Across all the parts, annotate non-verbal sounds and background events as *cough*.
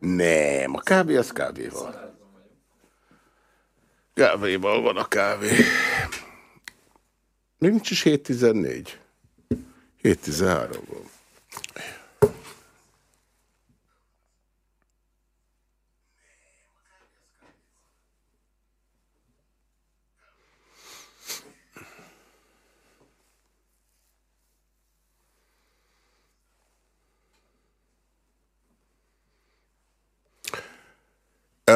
Nem, a kávé az kávéval. Kávéval van a kávé. Még nincs is 7.14. 7.13 van.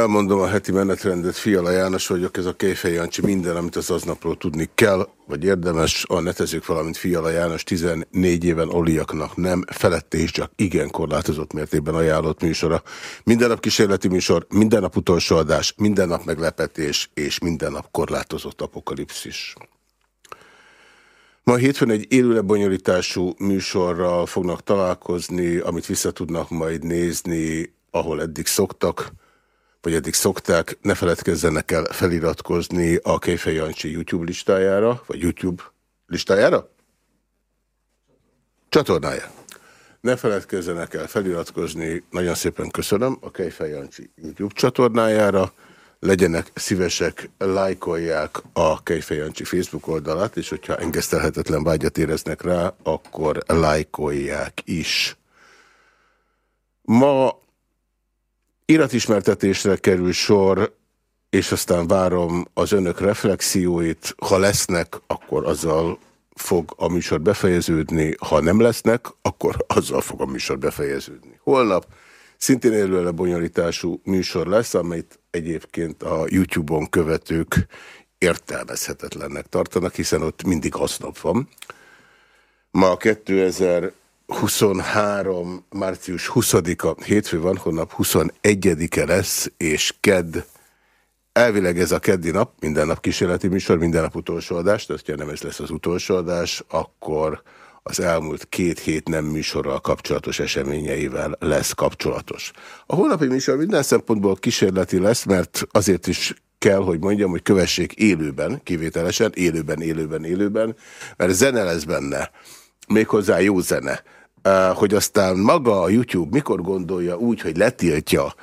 Elmondom a heti menetrendet, Fiala János vagyok, ez a Kéfej Jancsi, minden, amit az aznapról tudni kell, vagy érdemes, a netezők valamint Fiala János 14 éven oliaknak nem, felette is csak igen korlátozott mértékben ajánlott műsora. Minden nap kísérleti műsor, minden nap utolsó adás, minden nap meglepetés, és minden nap korlátozott apokalipszis. Ma hétfőn egy élőlebonyolítású műsorral fognak találkozni, amit vissza tudnak majd nézni, ahol eddig szoktak vagy eddig szokták, ne feledkezzenek el feliratkozni a Kejfej Jancsi YouTube listájára, vagy YouTube listájára? Csatornája. Ne feledkezzenek el feliratkozni, nagyon szépen köszönöm, a Kejfej Jancsi YouTube csatornájára. Legyenek szívesek, lájkolják a Kejfej Jancsi Facebook oldalát, és hogyha engesztelhetetlen vágyat éreznek rá, akkor lájkolják is. Ma Iratismertetésre kerül sor, és aztán várom az önök reflexióit. Ha lesznek, akkor azzal fog a műsor befejeződni. Ha nem lesznek, akkor azzal fog a műsor befejeződni. Holnap szintén élő bonyolítású műsor lesz, amit egyébként a YouTube-on követők értelmezhetetlennek tartanak, hiszen ott mindig aznap van. Ma 2000 23. március 20-a hétfő van, holnap 21-e lesz, és kedd, elvileg ez a keddi nap, minden nap kísérleti műsor, minden nap utolsó adás, tehát ha nem ez lesz az utolsó adás, akkor az elmúlt két hét nem műsorral kapcsolatos eseményeivel lesz kapcsolatos. A holnapi műsor minden szempontból kísérleti lesz, mert azért is kell, hogy mondjam, hogy kövessék élőben, kivételesen, élőben, élőben, élőben, mert zene lesz benne méghozzá jó zene. Hogy aztán maga a YouTube mikor gondolja úgy, hogy letiltja,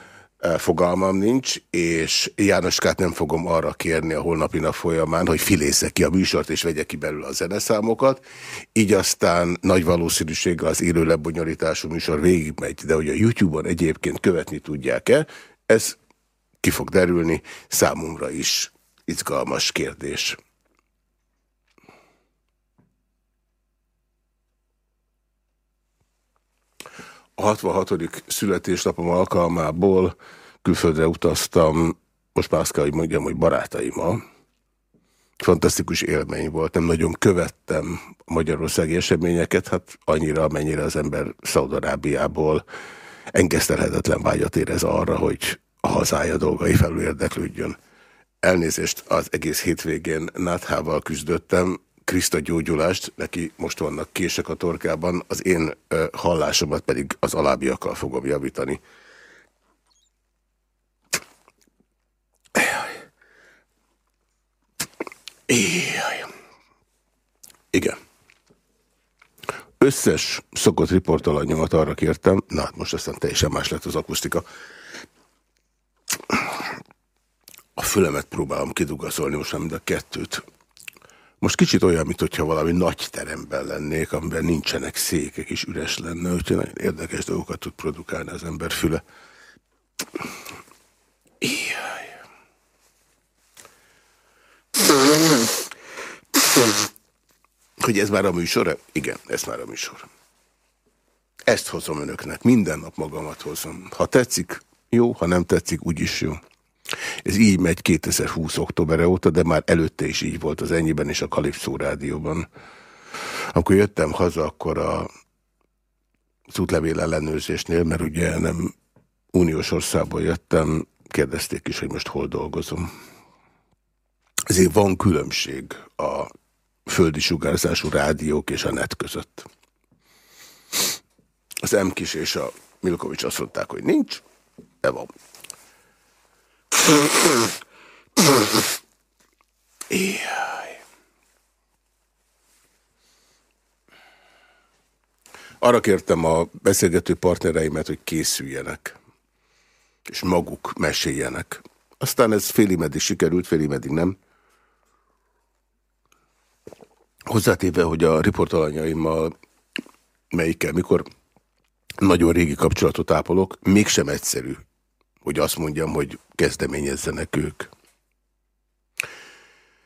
fogalmam nincs, és Jánoskát nem fogom arra kérni a holnapi nap folyamán, hogy filésze ki a műsort és vegye ki belőle a zeneszámokat. Így aztán nagy valószínűséggel az élő lebonyolítású műsor végigmegy, de hogy a YouTube-on egyébként követni tudják-e, ez ki fog derülni, számomra is izgalmas kérdés. A 66. születésnapom alkalmából külföldre utaztam, most kell, hogy mondjam, hogy barátaimmal. Fantasztikus élmény volt, nem nagyon követtem a magyarországi eseményeket, hát annyira, amennyire az ember Szaudarábiából engesztelhetetlen vágyat érez arra, hogy a hazája dolgai felül érdeklődjön. Elnézést, az egész hétvégén Náthával küzdöttem, Kriszta gyógyulást, neki most vannak kések a torkában, az én hallásomat pedig az alábbiakkal fogom javítani. Éjjaj. Igen. Összes szokott riportalanyomat arra kértem, na hát most aztán teljesen más lett az akusztika. A fülemet próbálom kidugaszolni most nem, de a kettőt. Most kicsit olyan, mintha valami nagy teremben lennék, amiben nincsenek székek, és üres lenne, úgyhogy nagyon érdekes dolgokat tud produkálni az ember füle. Jaj. Hogy ez már a műsor? Igen, ez már a műsor. Ezt hozom önöknek, minden nap magamat hozom. Ha tetszik, jó, ha nem tetszik, úgyis jó. Ez így megy 2020 október óta, de már előtte is így volt az ennyiben és a Kalipszó rádióban. Amikor jöttem haza, akkor a az útlevél ellenőrzésnél, mert ugye nem uniós országból jöttem, kérdezték is, hogy most hol dolgozom. Ezért van különbség a földi sugárzású rádiók és a net között. Az M kis és a Milkovics azt mondták, hogy nincs, de van. Jaj. Arra kértem a beszélgető partnereimet, hogy készüljenek, és maguk meséljenek. Aztán ez félig meddig sikerült, félig meddig nem. Hozzátéve, hogy a riportalanyaimmal melyikkel, mikor nagyon régi kapcsolatot ápolok, mégsem egyszerű, hogy azt mondjam, hogy kezdeményezzenek ők.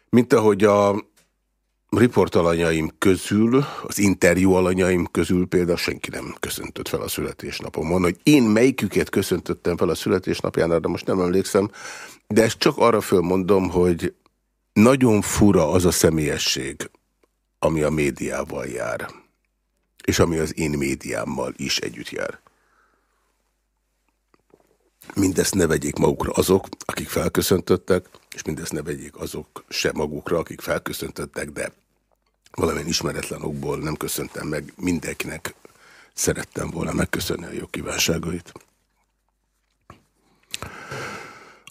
Mint ahogy a riportalanyaim közül, az interjú alanyaim közül például senki nem köszöntött fel a születésnapomon. Hogy én melyiküket köszöntöttem fel a születésnapján, de most nem emlékszem, de ezt csak arra fölmondom, hogy nagyon fura az a személyesség, ami a médiával jár, és ami az én médiámmal is együtt jár. Mindezt ne vegyék magukra azok, akik felköszöntöttek, és mindezt ne vegyék azok se magukra, akik felköszöntöttek, de valamilyen ismeretlen okból nem köszöntem meg, mindenkinek szerettem volna megköszönni a jó kívánságait.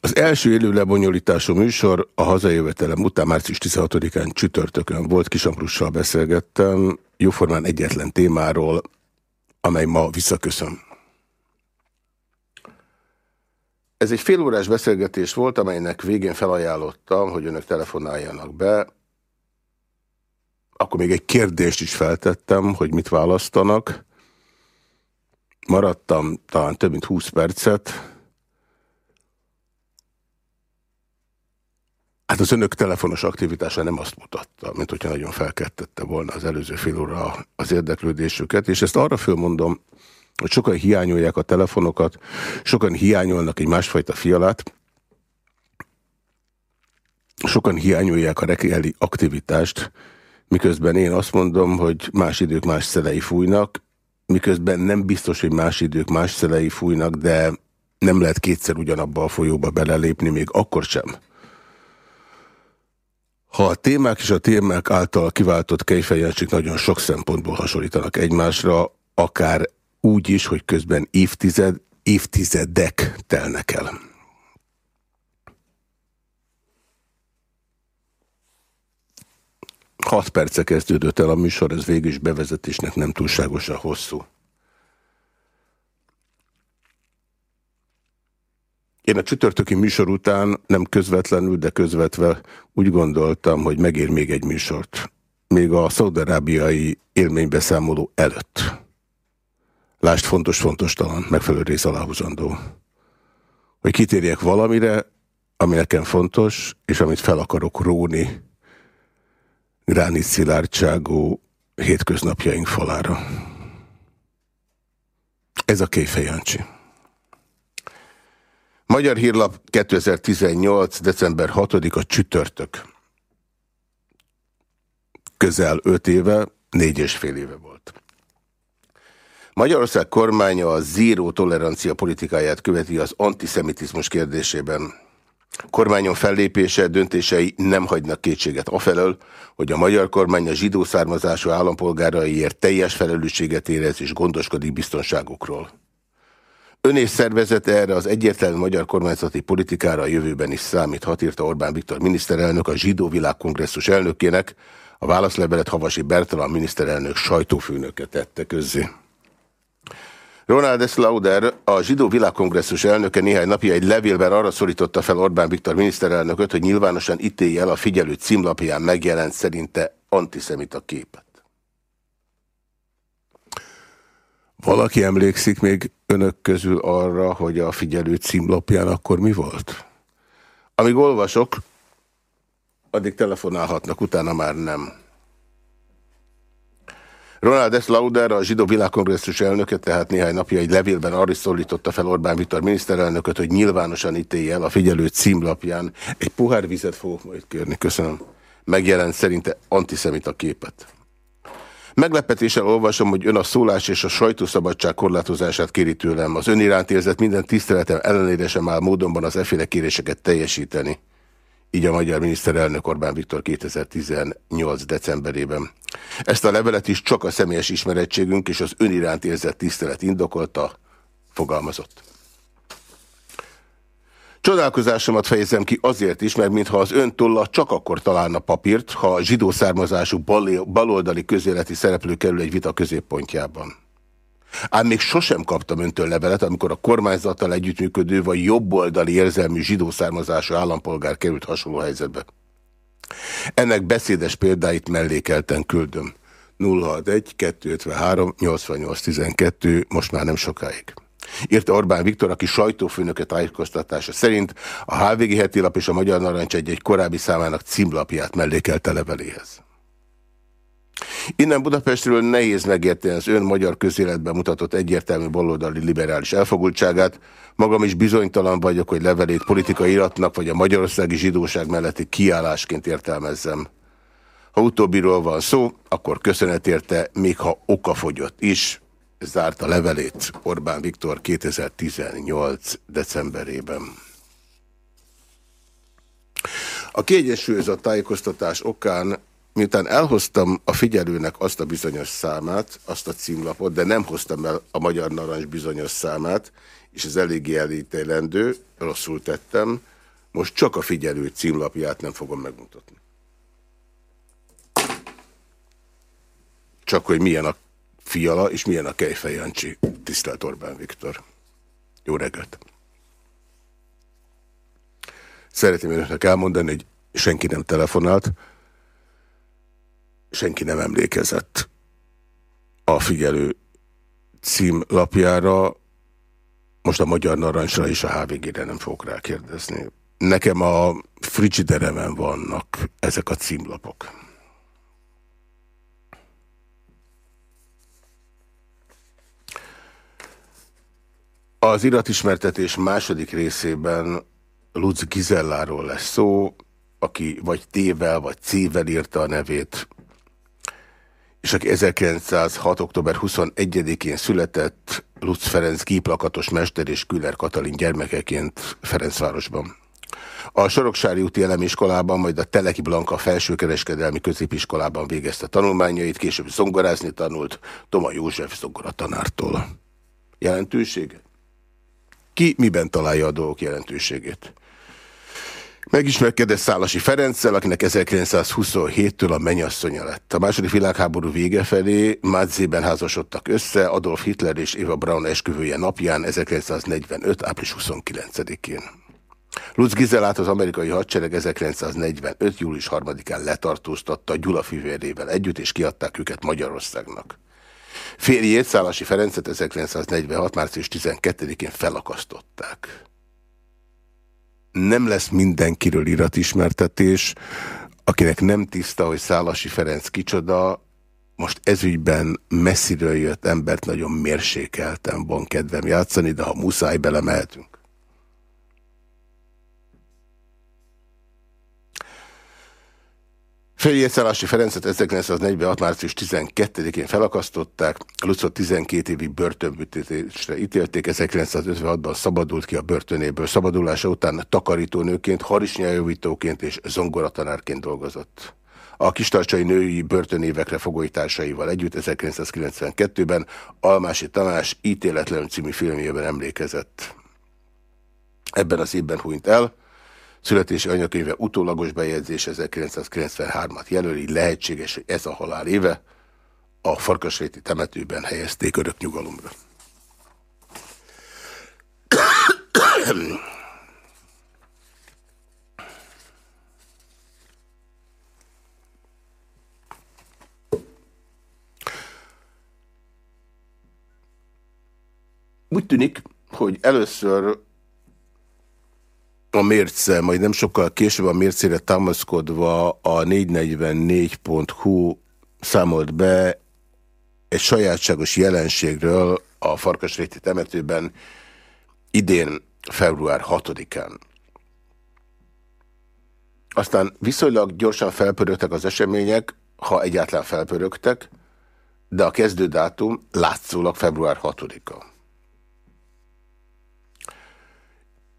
Az első élő lebonyolítású műsor a hazajövetelem után március 16-án csütörtökön volt, Kisamprussal beszélgettem, jóformán egyetlen témáról, amely ma visszaköszön. Ez egy félórás beszélgetés volt, amelynek végén felajánlottam, hogy önök telefonáljanak be. Akkor még egy kérdést is feltettem, hogy mit választanak. Maradtam talán több mint 20 percet, Hát az önök telefonos aktivitása nem azt mutatta, mint hogyha nagyon felkettette volna az előző fél óra az érdeklődésüket, és ezt arra fölmondom, hogy sokan hiányolják a telefonokat, sokan hiányolnak egy másfajta fialát, sokan hiányolják a reggeli aktivitást, miközben én azt mondom, hogy más idők más szelei fújnak, miközben nem biztos, hogy más idők más szelei fújnak, de nem lehet kétszer ugyanabba a folyóba belelépni, még akkor sem, ha a témák és a témák által kiváltott kejfejencsik nagyon sok szempontból hasonlítanak egymásra, akár úgy is, hogy közben évtized, évtizedek telnek el. Hat perce kezdődött el a műsor, ez végül is bevezetésnek nem túlságosan hosszú. Én a csütörtöki műsor után nem közvetlenül, de közvetve úgy gondoltam, hogy megér még egy műsort. Még a szaudarábiai élménybeszámoló előtt. Lást fontos-fontos talán, megfelelő rész aláhúzandó. Hogy kitérjek valamire, ami nekem fontos, és amit fel akarok róni gránit szilárdságú hétköznapjaink falára. Ez a Kéfejancsi. Magyar Hírlap 2018. december 6-a csütörtök. Közel 5 éve, négy és fél éve volt. Magyarország kormánya a zéró tolerancia politikáját követi az antiszemitizmus kérdésében. Kormányon fellépése, döntései nem hagynak kétséget afelől, hogy a magyar kormány a zsidó származású állampolgáraiért teljes felelősséget érez és gondoskodik biztonságukról. Ön és szervezet erre az egyértelmű magyar kormányzati politikára a jövőben is számíthat, írta Orbán Viktor miniszterelnök a Zsidó Világkongresszus elnökének, a válaszlevelet Havasi Bertalan miniszterelnök sajtófőnöke tette közzé. Ronald S. Lauder, a Zsidó Világkongresszus elnöke néhány napja egy levélben arra szólította fel Orbán Viktor miniszterelnököt, hogy nyilvánosan ítélje el a figyelő címlapján megjelent szerinte antiszemita képet. Valaki emlékszik még önök közül arra, hogy a figyelő címlapján akkor mi volt? Amíg olvasok, addig telefonálhatnak, utána már nem. Ronald S. Lauder, a Zsidó Világkongresszus elnöke, tehát néhány napja egy levélben arra szólította fel Orbán Viktor miniszterelnököt, hogy nyilvánosan ítélje el a figyelő címlapján. Egy pohár vizet fogok majd kérni, köszönöm. Megjelent szerinte antiszemita képet. Meglepetéssel olvasom, hogy ön a szólás és a sajtószabadság korlátozását kéri tőlem. Az ön iránt érzett minden tiszteletem ellenére sem áll módonban az efféle kéréseket teljesíteni. Így a magyar miniszterelnök Orbán Viktor 2018. decemberében. Ezt a levelet is csak a személyes ismerettségünk és az ön iránt érzett tisztelet indokolta, fogalmazott. Csodálkozásomat fejezem ki azért is, mert mintha az ön tolla csak akkor találna papírt, ha a zsidó származású baloldali közéleti szereplő kerül egy vita középpontjában. Ám még sosem kaptam öntől levelet, amikor a kormányzattal együttműködő vagy jobboldali érzelmű zsidó származású állampolgár került hasonló helyzetbe. Ennek beszédes példáit mellékelten küldöm. 061 253 88 12, most már nem sokáig. Írta Orbán Viktor, aki sajtófőnöke tájékoztatása szerint a HVG heti lap és a Magyar Narancs egy, egy korábbi számának címlapját mellékelte leveléhez. Innen Budapestről nehéz megérteni az ön magyar közéletben mutatott egyértelmű baloldali liberális elfogultságát. Magam is bizonytalan vagyok, hogy levelét politikai iratnak vagy a magyarországi zsidóság melletti kiállásként értelmezzem. Ha utóbbiról van szó, akkor köszönet érte, még ha okafogyott is, zárt a levelét Orbán Viktor 2018. decemberében. A kiegyensúlyozott tájékoztatás okán, miután elhoztam a figyelőnek azt a bizonyos számát, azt a címlapot, de nem hoztam el a Magyar Narancs bizonyos számát, és ez eléggé elítélendő, rosszul tettem, most csak a figyelő címlapját nem fogom megmutatni. Csak hogy milyen a Fiala, és milyen a Kejfej Jancsi, tisztelt Orbán Viktor. Jó reggelt! Szeretném önöknek elmondani, hogy senki nem telefonált, senki nem emlékezett a figyelő címlapjára, most a Magyar Narancsra és a HVG-re nem fogok rákérdezni. Nekem a frigideremen vannak ezek a címlapok. Az iratismertetés második részében Lutz Gizelláról lesz szó, aki vagy T-vel, vagy C-vel írta a nevét, és aki 1906. október 21-én született Lutz Ferenc gíplakatos mester és Küller Katalin gyermekeként Ferencvárosban. A Soroksári úti elemiskolában, majd a Teleki Blanka felsőkereskedelmi középiskolában végezte tanulmányait, később zongorázni tanult Toma József zongoratanártól. Jelentősége? Ki miben találja a dolgok jelentőségét? Megismerkedett Szálasi Ferenccel, akinek 1927-től a mennyasszonya lett. A második világháború vége felé Mádzében házasodtak össze Adolf Hitler és Eva Braun esküvője napján 1945. április 29-én. Lutz Gizelát az amerikai hadsereg 1945. július 3-án letartóztatta Gyula fivérével együtt, és kiadták őket Magyarországnak. Férjét, Szálasi Ferencet 1946. március 12-én felakasztották. Nem lesz mindenkiről iratismertetés, akinek nem tiszta, hogy Szálasi Ferenc kicsoda, most ezügyben messziről jött embert nagyon mérsékeltem van kedvem játszani, de ha muszáj, belemehetünk. Feljegyszálási Ferencet 1946. március 12-én felakasztották, Lucot 12 évig börtönbüntetésre ítélték, 1956-ban szabadult ki a börtönéből. Szabadulása után takarítónőként, harisnyajavítóként és zongoratanárként dolgozott. A kistarcsai női börtönévekre fogóitársaival együtt 1992-ben Almási Tamás ítéletlen című filmjében emlékezett. Ebben az évben hunyt el, Születési anyakönyve utólagos bejegyzés 1993-at jelöli, lehetséges, hogy ez a halál éve. A Farkasréti temetőben helyezték örök nyugalomra. Úgy tűnik, hogy először a mérce, majd nem sokkal később a mércére támaszkodva a 444.hu számolt be egy sajátságos jelenségről a Farkasréti temetőben idén február 6-án. Aztán viszonylag gyorsan felpörögtek az események, ha egyáltalán felpörögtek, de a kezdődátum látszólag február 6-a.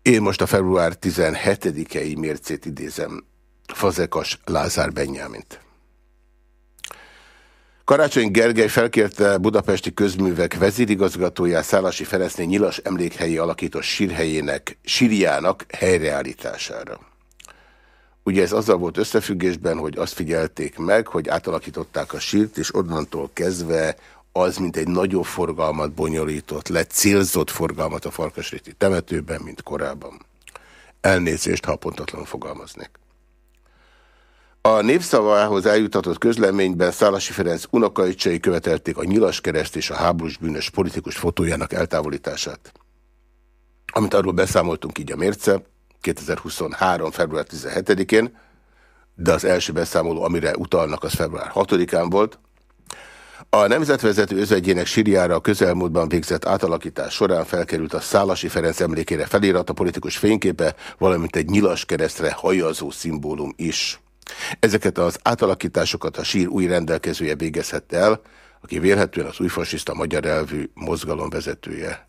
Én most a február 17-i mércét idézem, Fazekas Lázár Benyámint. Karácsony Gergely felkérte Budapesti Közművek vezérigazgatóját Szálasi Ferencné nyilas emlékhelyi alakított sírhelyének, sírjának helyreállítására. Ugye ez azzal volt összefüggésben, hogy azt figyelték meg, hogy átalakították a sírt, és onnantól kezdve az, mint egy nagyobb forgalmat bonyolított le, célzott forgalmat a Farkasréti temetőben, mint korábban. Elnézést, ha pontatlanul fogalmaznék. A népszavához eljutatott közleményben Szálasi Ferenc unokaicsai követelték a nyilaskereszt és a háborús bűnös politikus fotójának eltávolítását. Amit arról beszámoltunk így a mérce, 2023. február 17-én, de az első beszámoló, amire utalnak, az február 6-án volt. A nemzetvezető özvegyének Siriára a közelmúltban végzett átalakítás során felkerült a Szálasi Ferenc emlékére felirat a politikus fényképe, valamint egy nyilas keresztre hajazó szimbólum is. Ezeket az átalakításokat a sír új rendelkezője végezhette el, aki vélhetően az újfasiszta magyar elvű mozgalom vezetője.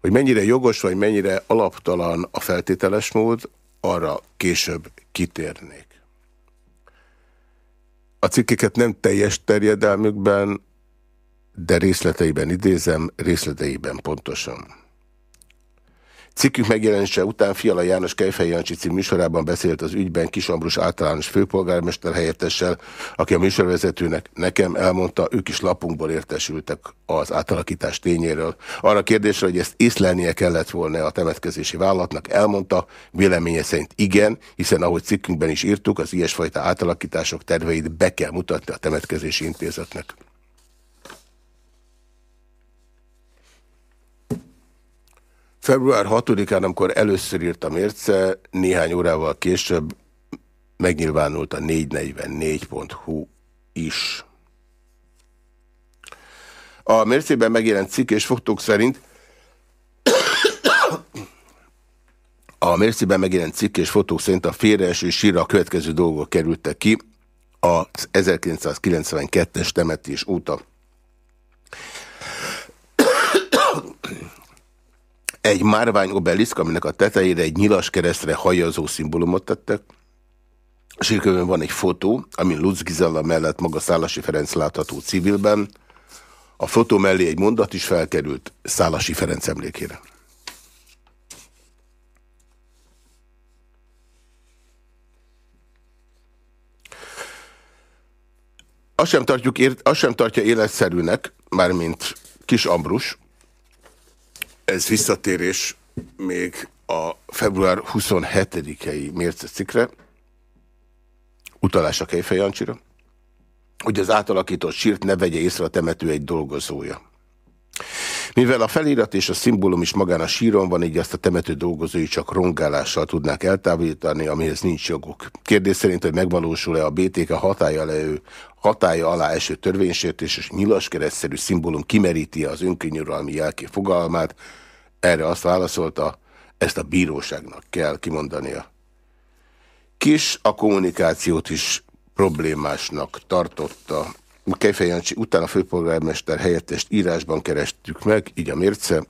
Hogy mennyire jogos vagy mennyire alaptalan a feltételes mód, arra később kitérnék. A cikkeket nem teljes terjedelmükben, de részleteiben idézem, részleteiben pontosan. Cikkük megjelenése után Fiala János Kejfej Jancsi cím műsorában beszélt az ügyben Kis Ambrus általános főpolgármester helyettessel, aki a műsorvezetőnek nekem elmondta, ők is lapunkból értesültek az átalakítás tényéről. Arra kérdésre, hogy ezt észlelnie kellett volna a temetkezési vállalatnak, elmondta, véleménye szerint igen, hiszen ahogy cikkünkben is írtuk, az ilyesfajta átalakítások terveit be kell mutatni a temetkezési intézetnek. Február 6-án, amikor először írt a mérce, néhány órával később megnyilvánult a 444.hu is. A mércében megjelent cikk és fotók szerint *coughs* a mércében megjelent cikk és fotók szerint a félreeső sírra a következő dolgok kerültek ki az 1992-es temetés óta. Egy márvány obeliszk, aminek a tetejére egy nyilas keresztre hajazó szimbólumot tettek. A sírkövön van egy fotó, amin Lutz Gizella mellett maga Szálasi Ferenc látható civilben. A fotó mellé egy mondat is felkerült Szálasi Ferenc emlékére. Azt sem, tartjuk, azt sem tartja életszerűnek, mármint Kis Ambrus, ez visszatérés még a február 27-i mércecikre, utalás a Kejfej Jancsira, hogy az átalakított sírt ne vegye észre a temető egy dolgozója. Mivel a felirat és a szimbólum is magán a síron van, így azt a temető dolgozói csak rongálással tudnák eltávolítani, amihez nincs joguk. Kérdés szerint, hogy megvalósul-e a BTK hatája, leő, hatája alá eső törvénysértés és nyilaskeresztszerű szimbólum kimeríti az önkényuralmi jelké fogalmát, erre azt válaszolta, ezt a bíróságnak kell kimondania. Kis a kommunikációt is problémásnak tartotta. Kejfej Jancsi után a főpolgármester helyettest írásban kerestük meg, így a mérce.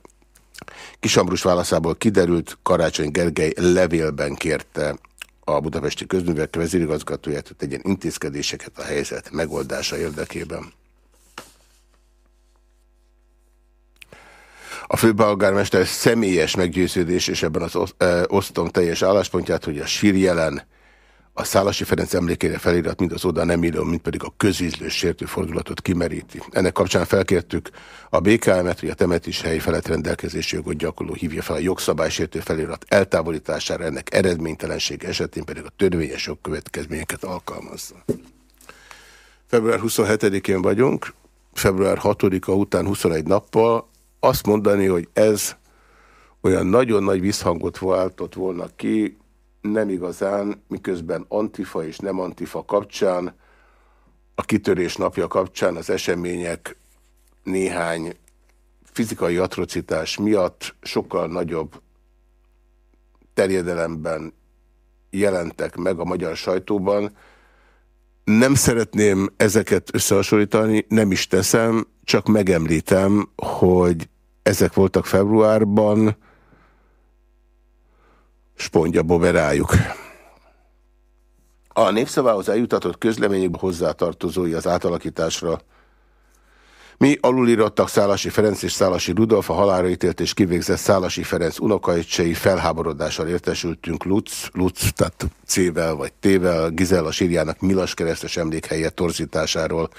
Kisambrus válaszából kiderült, Karácsony Gergely levélben kérte a budapesti közművek vezérigazgatóját, hogy tegyen intézkedéseket a helyzet megoldása érdekében. A főpolgármester személyes meggyőződés, és ebben az osztom teljes álláspontját, hogy a sírjelen a Szálasi Ferenc emlékére felirat mind az oda nem író, mint pedig a közízlős sértő fordulatot kimeríti. Ennek kapcsán felkértük a BKM-et, hogy a temetés helyi felett rendelkezési jogot gyakorló hívja fel a jogszabálysértő felirat eltávolítására, ennek eredménytelenség esetén pedig a törvényes jogkövetkezményeket alkalmazza. Február 27-én vagyunk, február 6-a után 21 nappal azt mondani, hogy ez olyan nagyon nagy visszhangot váltott volna ki, nem igazán, miközben antifa és nem antifa kapcsán, a kitörés napja kapcsán az események néhány fizikai atrocitás miatt sokkal nagyobb terjedelemben jelentek meg a magyar sajtóban. Nem szeretném ezeket összehasonlítani, nem is teszem, csak megemlítem, hogy ezek voltak februárban, spondja boberájuk. A népszavához eljutatott közlemények hozzátartozói az átalakításra mi alulírottak Szálasi Ferenc és Szálasi Rudolf a halálra ítélt és kivégzett Szálasi Ferenc unokaicsei felháborodással értesültünk Lutz, Lutz, tehát C-vel vagy T-vel, Gizella sírjának Milas keresztes emlékhelye torzításáról.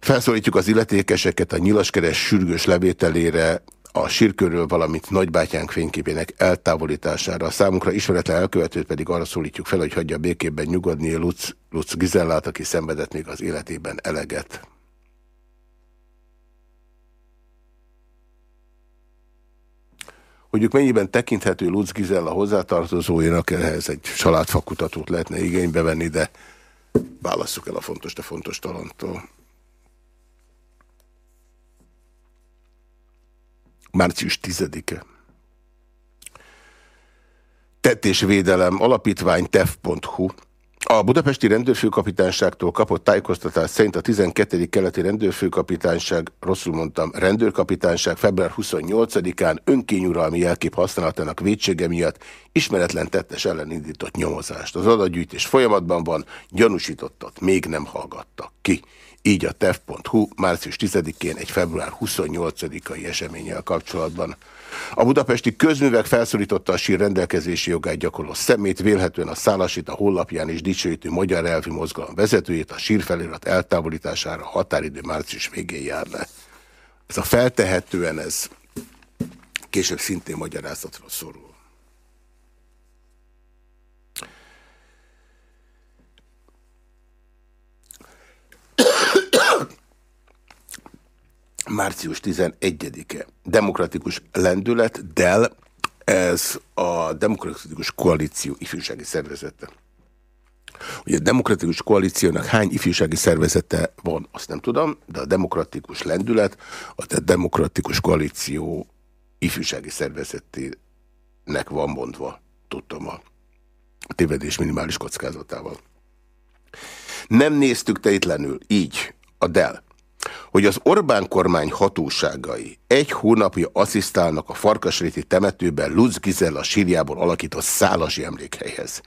Felszólítjuk az illetékeseket a nyilaskeres sürgős levételére, a sírkörről, valamint nagybátyánk fényképének eltávolítására. A számunkra ismeretlen elkövetőt pedig arra szólítjuk fel, hogy hagyja békében nyugodni Lutz, Lutz Gizellát, aki szenvedett még az életében eleget. Mondjuk mennyiben tekinthető Lutz Gizella hozzátartozóinak, ehhez egy családfakutatót lehetne igénybe venni, de válasszuk el a fontos, de fontos talantól. Március 10-e. Tettésvédelem alapítvány tef.hu a budapesti rendőrfőkapitányságtól kapott tájékoztatás szerint a 12. keleti rendőrfőkapitányság, rosszul mondtam, rendőrkapitányság február 28-án önkényuralmi jelkép használatának védsége miatt ismeretlen tettes ellen indított nyomozást. Az adatgyűjtés folyamatban van, gyanúsítottat még nem hallgattak ki. Így a tev.hu március 10-én egy február 28-ai eseménnyel kapcsolatban. A budapesti közművek felszólította a sír rendelkezési jogát gyakorló szemét, vélhetően a Szálasit a hollapján is dicsőítő magyar elvi mozgalom vezetőjét a sírfelirat eltávolítására határidő március végén jár le. Ez a feltehetően ez később szintén magyarázatra szorul. Március 11-e. Demokratikus lendület, DEL, ez a Demokratikus Koalíció ifjúsági szervezete. Ugye a Demokratikus Koalíciónak hány ifjúsági szervezete van, azt nem tudom, de a Demokratikus Lendület, a Demokratikus Koalíció ifjúsági szervezetének van mondva, tudtam a tévedés minimális kockázatával. Nem néztük tejtlenül, így, a DEL hogy az Orbán kormány hatóságai egy hónapja asszisztálnak a Farkasréti temetőben Lutz Gizella sírjából alakított szálasi emlékhelyhez.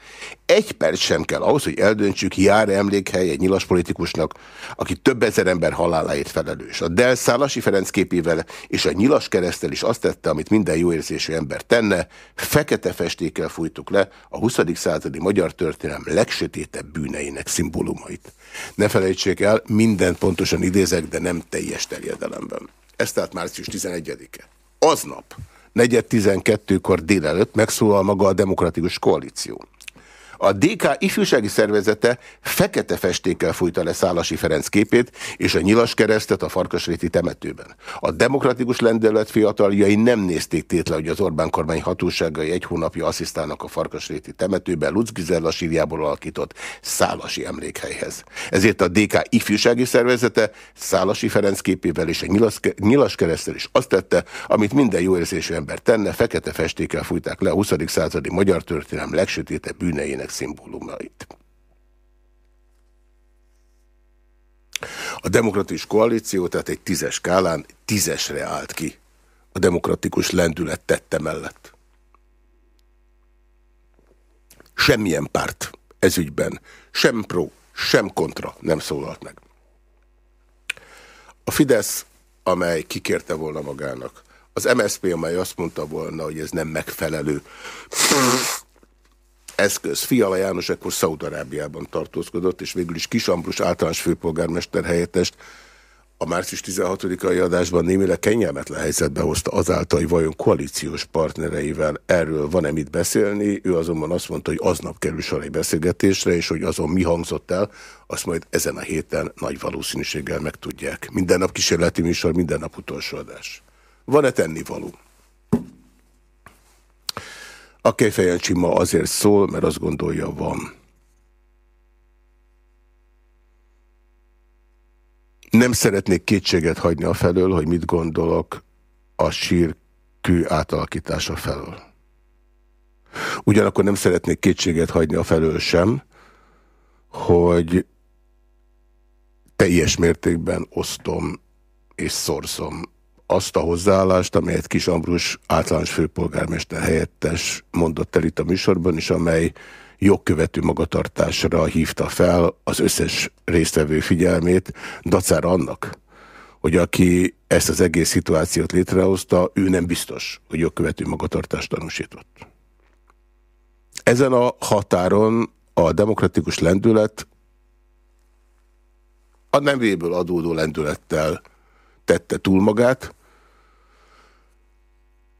Egy perc sem kell ahhoz, hogy eldöntsük, jár emlékhely egy nyilas politikusnak, aki több ezer ember haláláért felelős. A Del Szálasi Ferenc képével és a nyilas keresztel is azt tette, amit minden jó érzésű ember tenne, fekete festékkel fújtuk le a 20. századi magyar történelem legsötétebb bűneinek szimbólumait. Ne felejtsék el, mindent pontosan idézek, de nem teljes terjedelemben. Ez tehát március 11-e. Aznap, 4.12-kor délelőtt megszólal maga a Demokratikus Koalíció. A DK ifjúsági szervezete fekete festékkel fújta le Szálasi Ferenc képét és a nyilas keresztet a Farkasréti temetőben. A demokratikus lendület fiataljai nem nézték tétle, hogy az Orbán kormány hatóságai egy hónapja asszisztálnak a Farkasréti temetőben Lutz Gizella sírjából alakított Szálasi emlékhelyhez. Ezért a DK ifjúsági szervezete Szálasi Ferenc képével és a nyilas keresztel is azt tette, amit minden jó érzésű ember tenne, fekete festékkel fújták le a 20. századi magyar történelem legsötétebb bűneinek ennek szimbólumait. A demokratikus koalíció, tehát egy tízes skálán tízesre állt ki a demokratikus lendület tette mellett. Semmilyen párt ezügyben, sem pro, sem kontra nem szólalt meg. A Fidesz, amely kikérte volna magának, az MSZP, amely azt mondta volna, hogy ez nem megfelelő, eszköz. Fiala János ekkor Szaudarábiában tartózkodott, és végül is Kisambrus általános főpolgármester helyettest a március 16-ai adásban némileg kényelmetlen helyzetbe hozta azáltal, hogy vajon koalíciós partnereivel erről van-e mit beszélni. Ő azonban azt mondta, hogy aznap kerül sor egy beszélgetésre, és hogy azon mi hangzott el, azt majd ezen a héten nagy valószínűséggel megtudják. Minden nap kísérleti műsor, minden nap utolsó adás. Van-e tennivaló? A Kejfejancsi ma azért szól, mert azt gondolja, van. Nem szeretnék kétséget hagyni a felől, hogy mit gondolok a sírkű átalakítása felől. Ugyanakkor nem szeretnék kétséget hagyni a felől sem, hogy teljes mértékben osztom és szorzom azt a hozzáállást, amelyet Kis Ambrus általános főpolgármester helyettes mondott el itt a műsorban, és amely jogkövető magatartásra hívta fel az összes résztvevő figyelmét, dacára annak, hogy aki ezt az egész szituációt létrehozta, ő nem biztos, hogy jogkövető magatartást tanúsított. Ezen a határon a demokratikus lendület a nemvéből adódó lendülettel tette túl magát,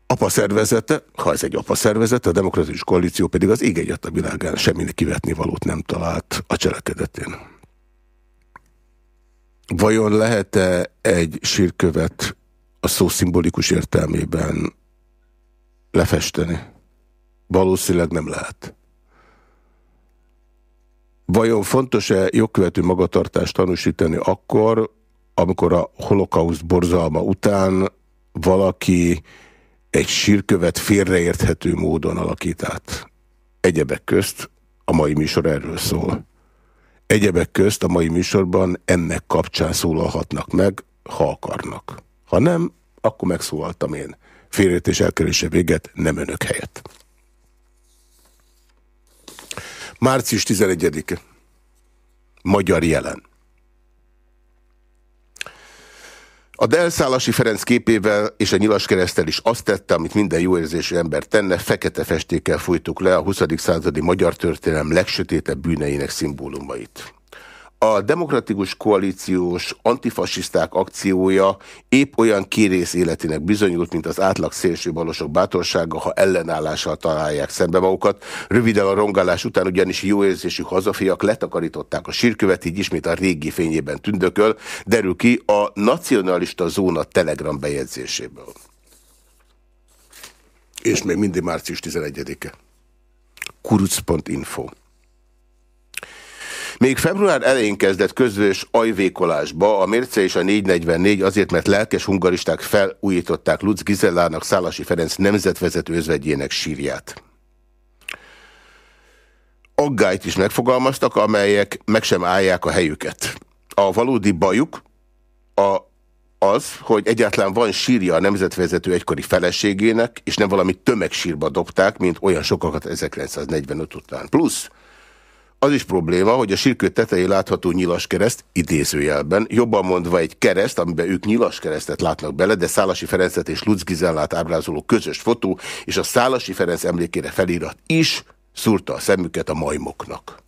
apa szervezete, ha ez egy apa szervezete, a demokratikus koalíció pedig az ég egyet a világán semmi kivetni valót nem talált a cselekedetén. Vajon lehet-e egy sírkövet a szó szimbolikus értelmében lefesteni? Valószínűleg nem lehet. Vajon fontos-e jogkövető magatartást tanúsítani akkor, amikor a holokauszt borzalma után valaki egy sírkövet félreérthető módon alakít át. Egyebek közt a mai műsor erről szól. Egyebek közt a mai műsorban ennek kapcsán szólalhatnak meg, ha akarnak. Ha nem, akkor megszólaltam én. Félreértés elkerülése véget, nem önök helyett. Március 11-e. Magyar jelen. A Delszálasi Ferenc képével és a nyilas keresztel is azt tette, amit minden jó érzésű ember tenne, fekete festékkel folytuk le a 20. századi magyar történelem legsötétebb bűneinek szimbólumait a demokratikus koalíciós antifasiszták akciója épp olyan kérész életének bizonyult, mint az átlag szélső balosok bátorsága, ha ellenállással találják szembe magukat. Röviden a rongálás után ugyanis jó érzésű hazafiak letakarították a sírkövet, így ismét a régi fényében tündököl, derül ki a nacionalista zóna telegram bejegyzéséből. És még mindig március 11-e. kuruc.info még február elején kezdett közös ajvékolásba a Mérce és a 444 azért, mert lelkes hungaristák felújították Lutz Gizellának Szálasi Ferenc nemzetvezető özvegyének sírját. Aggályt is megfogalmaztak, amelyek meg sem állják a helyüket. A valódi bajuk a az, hogy egyáltalán van sírja a nemzetvezető egykori feleségének, és nem valami tömegsírba dobták, mint olyan sokakat 1945 után. Plusz az is probléma, hogy a sírkő tetején látható nyilas kereszt, idézőjelben, jobban mondva egy kereszt, amiben ők nyilas keresztet látnak bele, de Szálasi Ferencet és Lutz Gizellát ábrázoló közös fotó, és a Szálasi Ferenc emlékére felirat is szúrta a szemüket a majmoknak.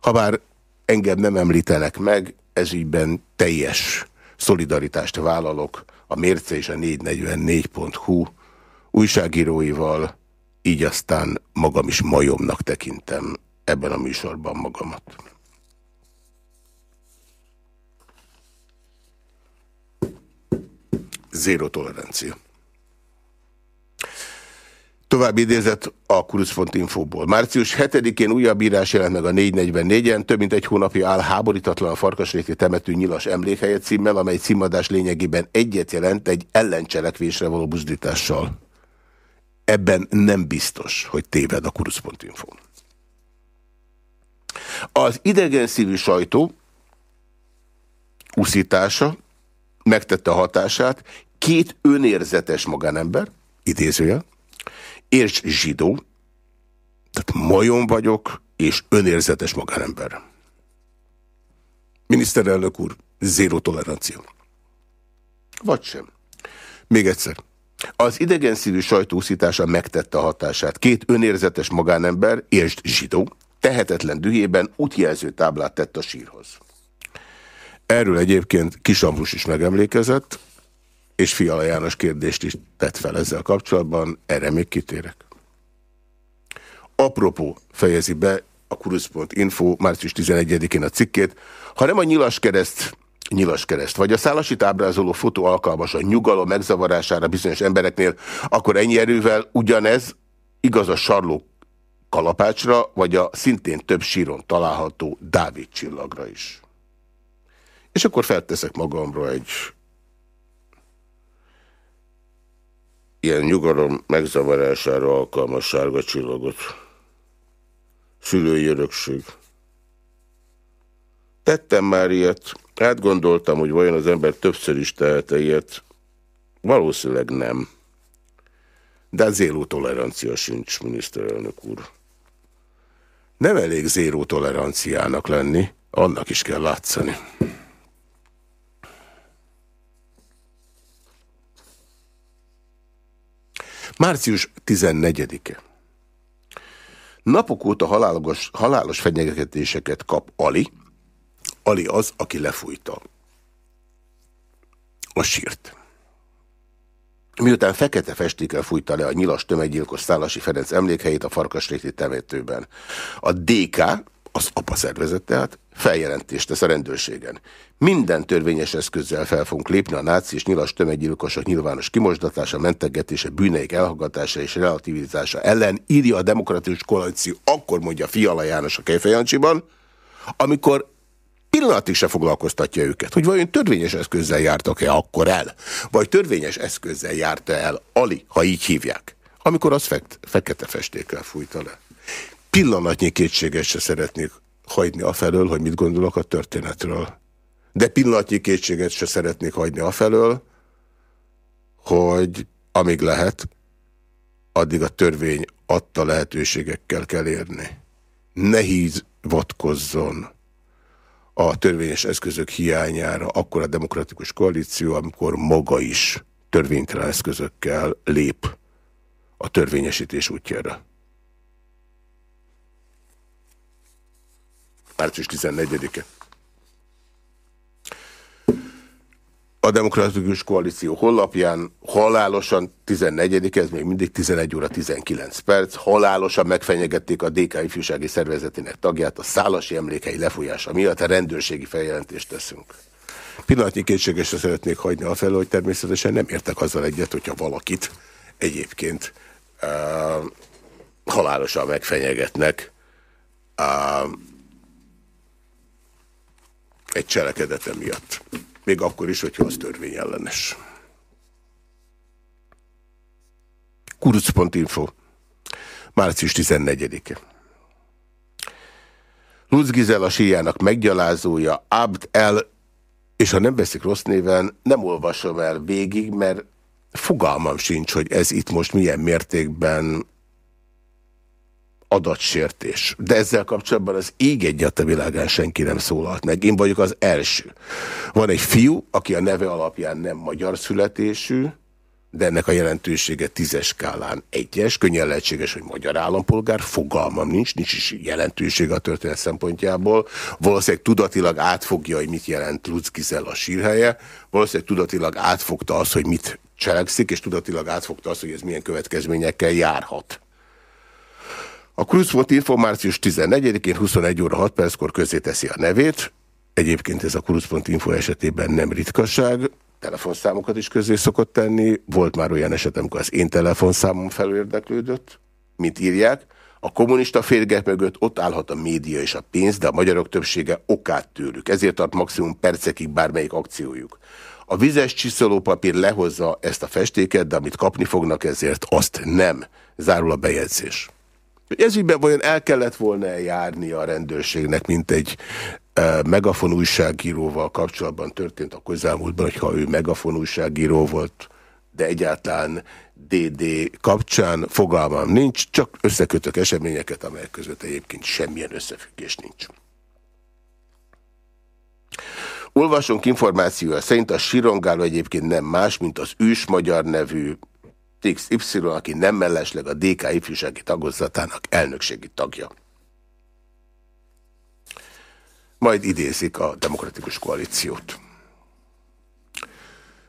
Habár engem nem említenek meg, ezügyben teljes szolidaritást vállalok a Mérce és a 444.hu újságíróival, így aztán magam is majomnak tekintem ebben a műsorban magamat. Zéro tolerancia. További idézet a Infóból. Március 7-én újabb írás jelent meg a 444-en, több mint egy hónapja áll háborítatlan a Farkasréti temető nyilas emlékhelyet címmel, amely címadás lényegében egyet jelent egy ellencselekvésre való buzdítással. Ebben nem biztos, hogy téved a Info. Az idegen szívű sajtó uszítása megtette a hatását, két önérzetes magánember, idézője, és zsidó, tehát majom vagyok, és önérzetes magánember. Miniszterelnök úr, zéró tolerancia. Vagy sem. Még egyszer. Az idegen szívű sajtószítása megtette a hatását. Két önérzetes magánember, és zsidó, tehetetlen dühében útjelző táblát tett a sírhoz. Erről egyébként Kisambrus is megemlékezett, és Fiala János kérdést is tett fel ezzel kapcsolatban, erre még kitérek. Apropó fejezi be a kurusz.info március 11-én a cikkét, ha nem a nyilas kereszt, nyilas kereszt, vagy a szálasit ábrázoló fotó alkalmas a nyugalom megzavarására bizonyos embereknél, akkor ennyi erővel ugyanez igaz a sarló kalapácsra, vagy a szintén több síron található Dávid csillagra is. És akkor felteszek magamra egy ilyen nyugalom megzavarására alkalmas sárga csillagot. Szülői örökség. Tettem már ilyet, Átgondoltam, hogy vajon az ember többször is tehet ilyet. Valószínűleg nem. De zéró tolerancia sincs, miniszterelnök úr. Nem elég zéró toleranciának lenni, annak is kell látszani. Március 14-e. Napok óta halálos, halálos fenyegetéseket kap Ali. Ali az, aki lefújta a sírt. Miután fekete festékkel fújta le a nyilas tömeggyilkos Szálasi Ferenc emlékhelyét a Farkasréti temetőben. A DK, az apa szervezet tehát, feljelentést tesz a rendőrségen. Minden törvényes eszközzel fel fogunk lépni a náci és nyilas tömeggyilkosok nyilvános kimosdatása, mentegetése, bűneik elhallgatása és relativizása ellen írja a demokratikus koalíció, akkor mondja Fiala János a Kejfejancsiban, amikor pillanatig se foglalkoztatja őket, hogy vajon törvényes eszközzel jártak-e akkor el, vagy törvényes eszközzel járta el Ali, ha így hívják, amikor az fekt, fekete festékkel fújta le. Pillanatnyi kétséget se szeretnék hagyni afelől, hogy mit gondolok a történetről. De pillanatnyi kétséget se szeretnék hagyni afelől, hogy amíg lehet, addig a törvény adta lehetőségekkel kell érni. Ne hízvatkozzon a törvényes eszközök hiányára akkor a demokratikus koalíció, amikor maga is törvénytelen eszközökkel lép a törvényesítés útjára. Március 14-e. A Demokratikus Koalíció honlapján halálosan 14 ez még mindig 11 óra 19 perc, halálosan megfenyegették a DK ifjúsági szervezetének tagját a szálasi emlékei lefújása miatt, a rendőrségi feljelentést teszünk. Pillanatnyi kétségesre szeretnék hagyni a fel, hogy természetesen nem értek azzal egyet, hogyha valakit egyébként uh, halálosan megfenyegetnek uh, egy cselekedete miatt. Még akkor is, hogyha az törvényellenes. Kuruc.info Március 14-e Lutz Gizela síjának meggyalázója Abd el, és ha nem veszik rossz néven, nem olvasom el végig, mert fogalmam sincs, hogy ez itt most milyen mértékben adatsértés. De ezzel kapcsolatban az ég egyat a világán senki nem szólalt meg. Én vagyok az első. Van egy fiú, aki a neve alapján nem magyar születésű, de ennek a jelentősége tízes skálán egyes, könnyen lehetséges, hogy magyar állampolgár, fogalmam nincs, nincs is jelentősége a történet szempontjából. Valószínűleg tudatilag átfogja, hogy mit jelent Lutz Gizel a sírhelye, valószínűleg tudatilag átfogta azt, hogy mit cselekszik, és tudatilag átfogta azt, hogy ez milyen következményekkel járhat. A Cruzfont Info március 14-én 21 óra 6 perckor teszi a nevét. Egyébként ez a Cruzfont Info esetében nem ritkaság. Telefonszámokat is közé szokott tenni. Volt már olyan eset, amikor az én telefonszámom felérdeklődött, mint írják. A kommunista férgek mögött ott állhat a média és a pénz, de a magyarok többsége okát tőlük. Ezért tart maximum percekig bármelyik akciójuk. A vizes csiszolópapír lehozza ezt a festéket, de amit kapni fognak ezért, azt nem. Zárul a bejegyzés. Ez ügyben vajon el kellett volna járni a rendőrségnek, mint egy e, megafon újságíróval kapcsolatban történt a közelmúltban, hogyha ő megafon újságíró volt, de egyáltalán DD kapcsán fogalmam nincs, csak összekötök eseményeket, amelyek között egyébként semmilyen összefüggés nincs. Olvasunk információja szerint a sirongáló egyébként nem más, mint az ős magyar nevű TXY, aki nem mellesleg a DK ifjúsági tagozatának elnökségi tagja. Majd idézik a demokratikus koalíciót.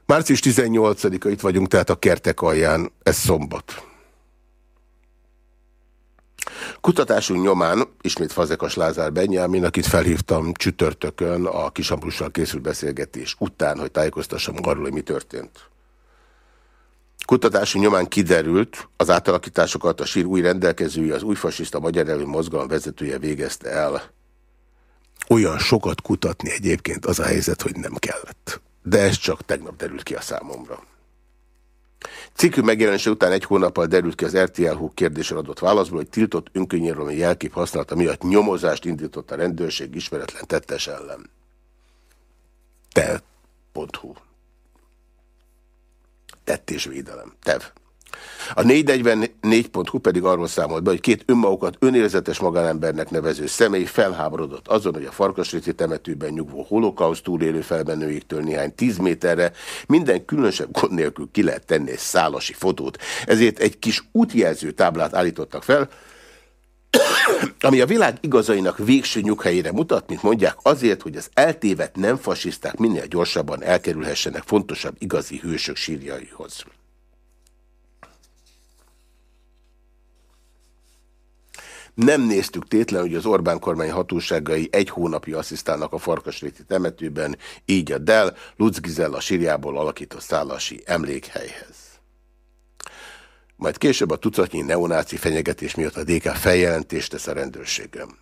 Március 18-a itt vagyunk, tehát a kertek alján, ez szombat. Kutatásunk nyomán, ismét Fazekas Lázár Benyámin, akit felhívtam csütörtökön a Kisambrussal készült beszélgetés után, hogy tájékoztassam arról, hogy mi történt. Kutatásunk nyomán kiderült, az átalakításokat a sír új rendelkezője, az új fasiszta magyar elő mozgalom vezetője végezte el. Olyan sokat kutatni egyébként az a helyzet, hogy nem kellett. De ez csak tegnap derült ki a számomra. Cikkű megjelenése után egy hónappal derült ki az RTL Hú kérdésre adott válaszból, hogy tiltott önkönyvérelmi jelkép használata miatt nyomozást indított a rendőrség ismeretlen tettes ellen. te.hu. Tettésvédelem. Tev. A 444.hu pedig arról számolt be, hogy két önmagukat önérzetes magánembernek nevező személy felháborodott azon, hogy a Farkasréti temetőben nyugvó holokauszt túlélő felmenőiktől néhány tíz méterre minden különösebb gond nélkül ki lehet tenni egy szálasi fotót. Ezért egy kis útjelző táblát állítottak fel, ami a világ igazainak végső nyughelyére mutat, mint mondják, azért, hogy az eltévet nem fasiszták minél gyorsabban elkerülhessenek fontosabb igazi hősök sírjaihoz. Nem néztük tétlen, hogy az Orbán kormány hatóságai egy hónapja asszisztálnak a Farkasréti temetőben, így a Dell Lutz Gizella sírjából alakított szállasi emlékhelyhez. Majd később a tucatnyi neonáci fenyegetés miatt a DK feljelentést tesz a rendőrségem.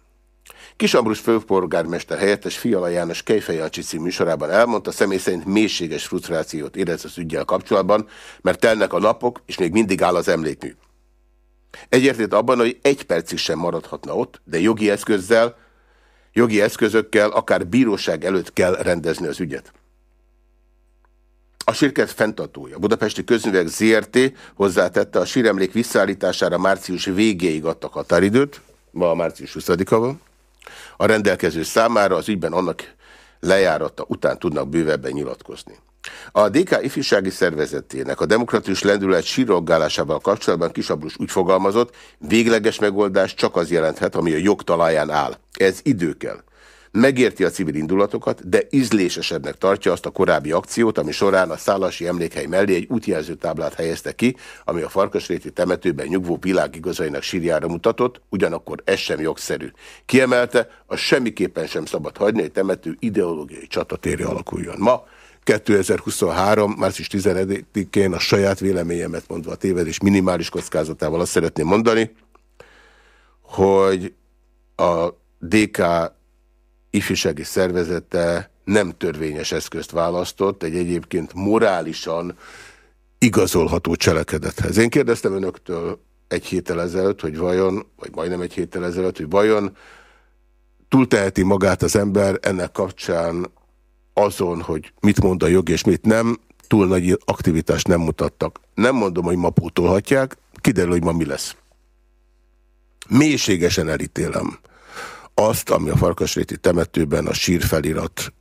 Kisambrus főpolgármester helyettes Fiala János Kejfejancsi című műsorában elmondta, személy szerint mélységes frusztrációt érez az ügyel kapcsolatban, mert telnek a napok, és még mindig áll az emlékmű. Egyértét abban, hogy egy percig sem maradhatna ott, de jogi eszközzel, jogi eszközökkel, akár bíróság előtt kell rendezni az ügyet. A sírkert fenntartója, Budapesti Közművek ZRT hozzátette, a síremlék visszaállítására március végéig adtak határidőt, ma a március 20-a van. A rendelkező számára az ügyben annak lejárata után tudnak bővebben nyilatkozni. A DK ifjúsági szervezetének a demokratikus lendület síroggálásával kapcsolatban Kisabrus úgy fogalmazott, végleges megoldás csak az jelenthet, ami a jog talaján áll. Ez idő kell. Megérti a civil indulatokat, de ízlésesebbnek tartja azt a korábbi akciót, ami során a szállasi emlékhely mellé egy útjelző táblát helyezte ki, ami a Farkasréti temetőben nyugvó világigazainak sírjára mutatott, ugyanakkor ez sem jogszerű. Kiemelte, a semmiképpen sem szabad hagyni, hogy temető ideológiai csatatérje alakuljon. Ma 2023. március 11-én a saját véleményemet mondva a tévedés minimális kockázatával azt szeretném mondani, hogy a DK ifjúsági szervezete nem törvényes eszközt választott, egy egyébként morálisan igazolható cselekedethez. Én kérdeztem önöktől egy héttel ezelőtt, hogy vajon, vagy majdnem egy héttel ezelőtt, hogy vajon túlteheti magát az ember ennek kapcsán azon, hogy mit mond a jog és mit nem, túl nagy aktivitást nem mutattak. Nem mondom, hogy ma pótolhatják, kiderül, hogy ma mi lesz. Mélységesen elítélem azt, ami a Farkasréti temetőben a sírfelirat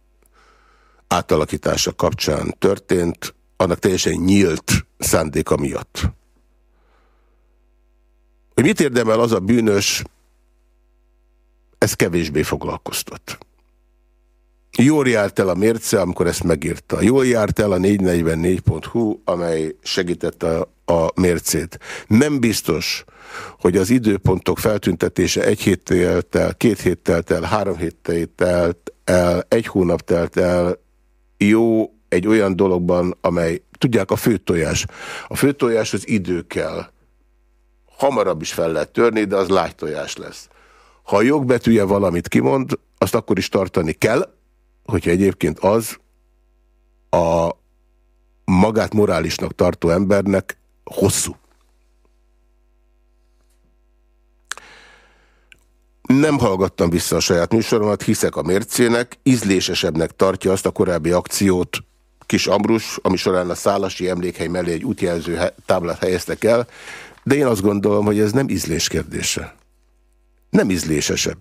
átalakítása kapcsán történt, annak teljesen nyílt szándéka miatt. Hogy mit érdemel az a bűnös, ez kevésbé foglalkoztat. Jól járt el a mérce, amikor ezt megírta. Jól járt el a 444.hu, amely segítette a, mércét. Nem biztos, hogy az időpontok feltüntetése egy hét telt el, két hét telt el, három hét telt el, egy hónap telt el, jó egy olyan dologban, amely, tudják, a főtojás. A főtojás az idő kell. Hamarabb is fel lehet törni, de az lágytojás lesz. Ha a jogbetűje valamit kimond, azt akkor is tartani kell, hogyha egyébként az a magát morálisnak tartó embernek hosszú. Nem hallgattam vissza a saját műsoromat, hiszek a mércének, ízlésesebbnek tartja azt a korábbi akciót, Kis Ambrus, ami során a Szálasi emlékhely mellé egy útjelző táblát helyeztek el, de én azt gondolom, hogy ez nem ízlés kérdése. Nem ízlésesebb.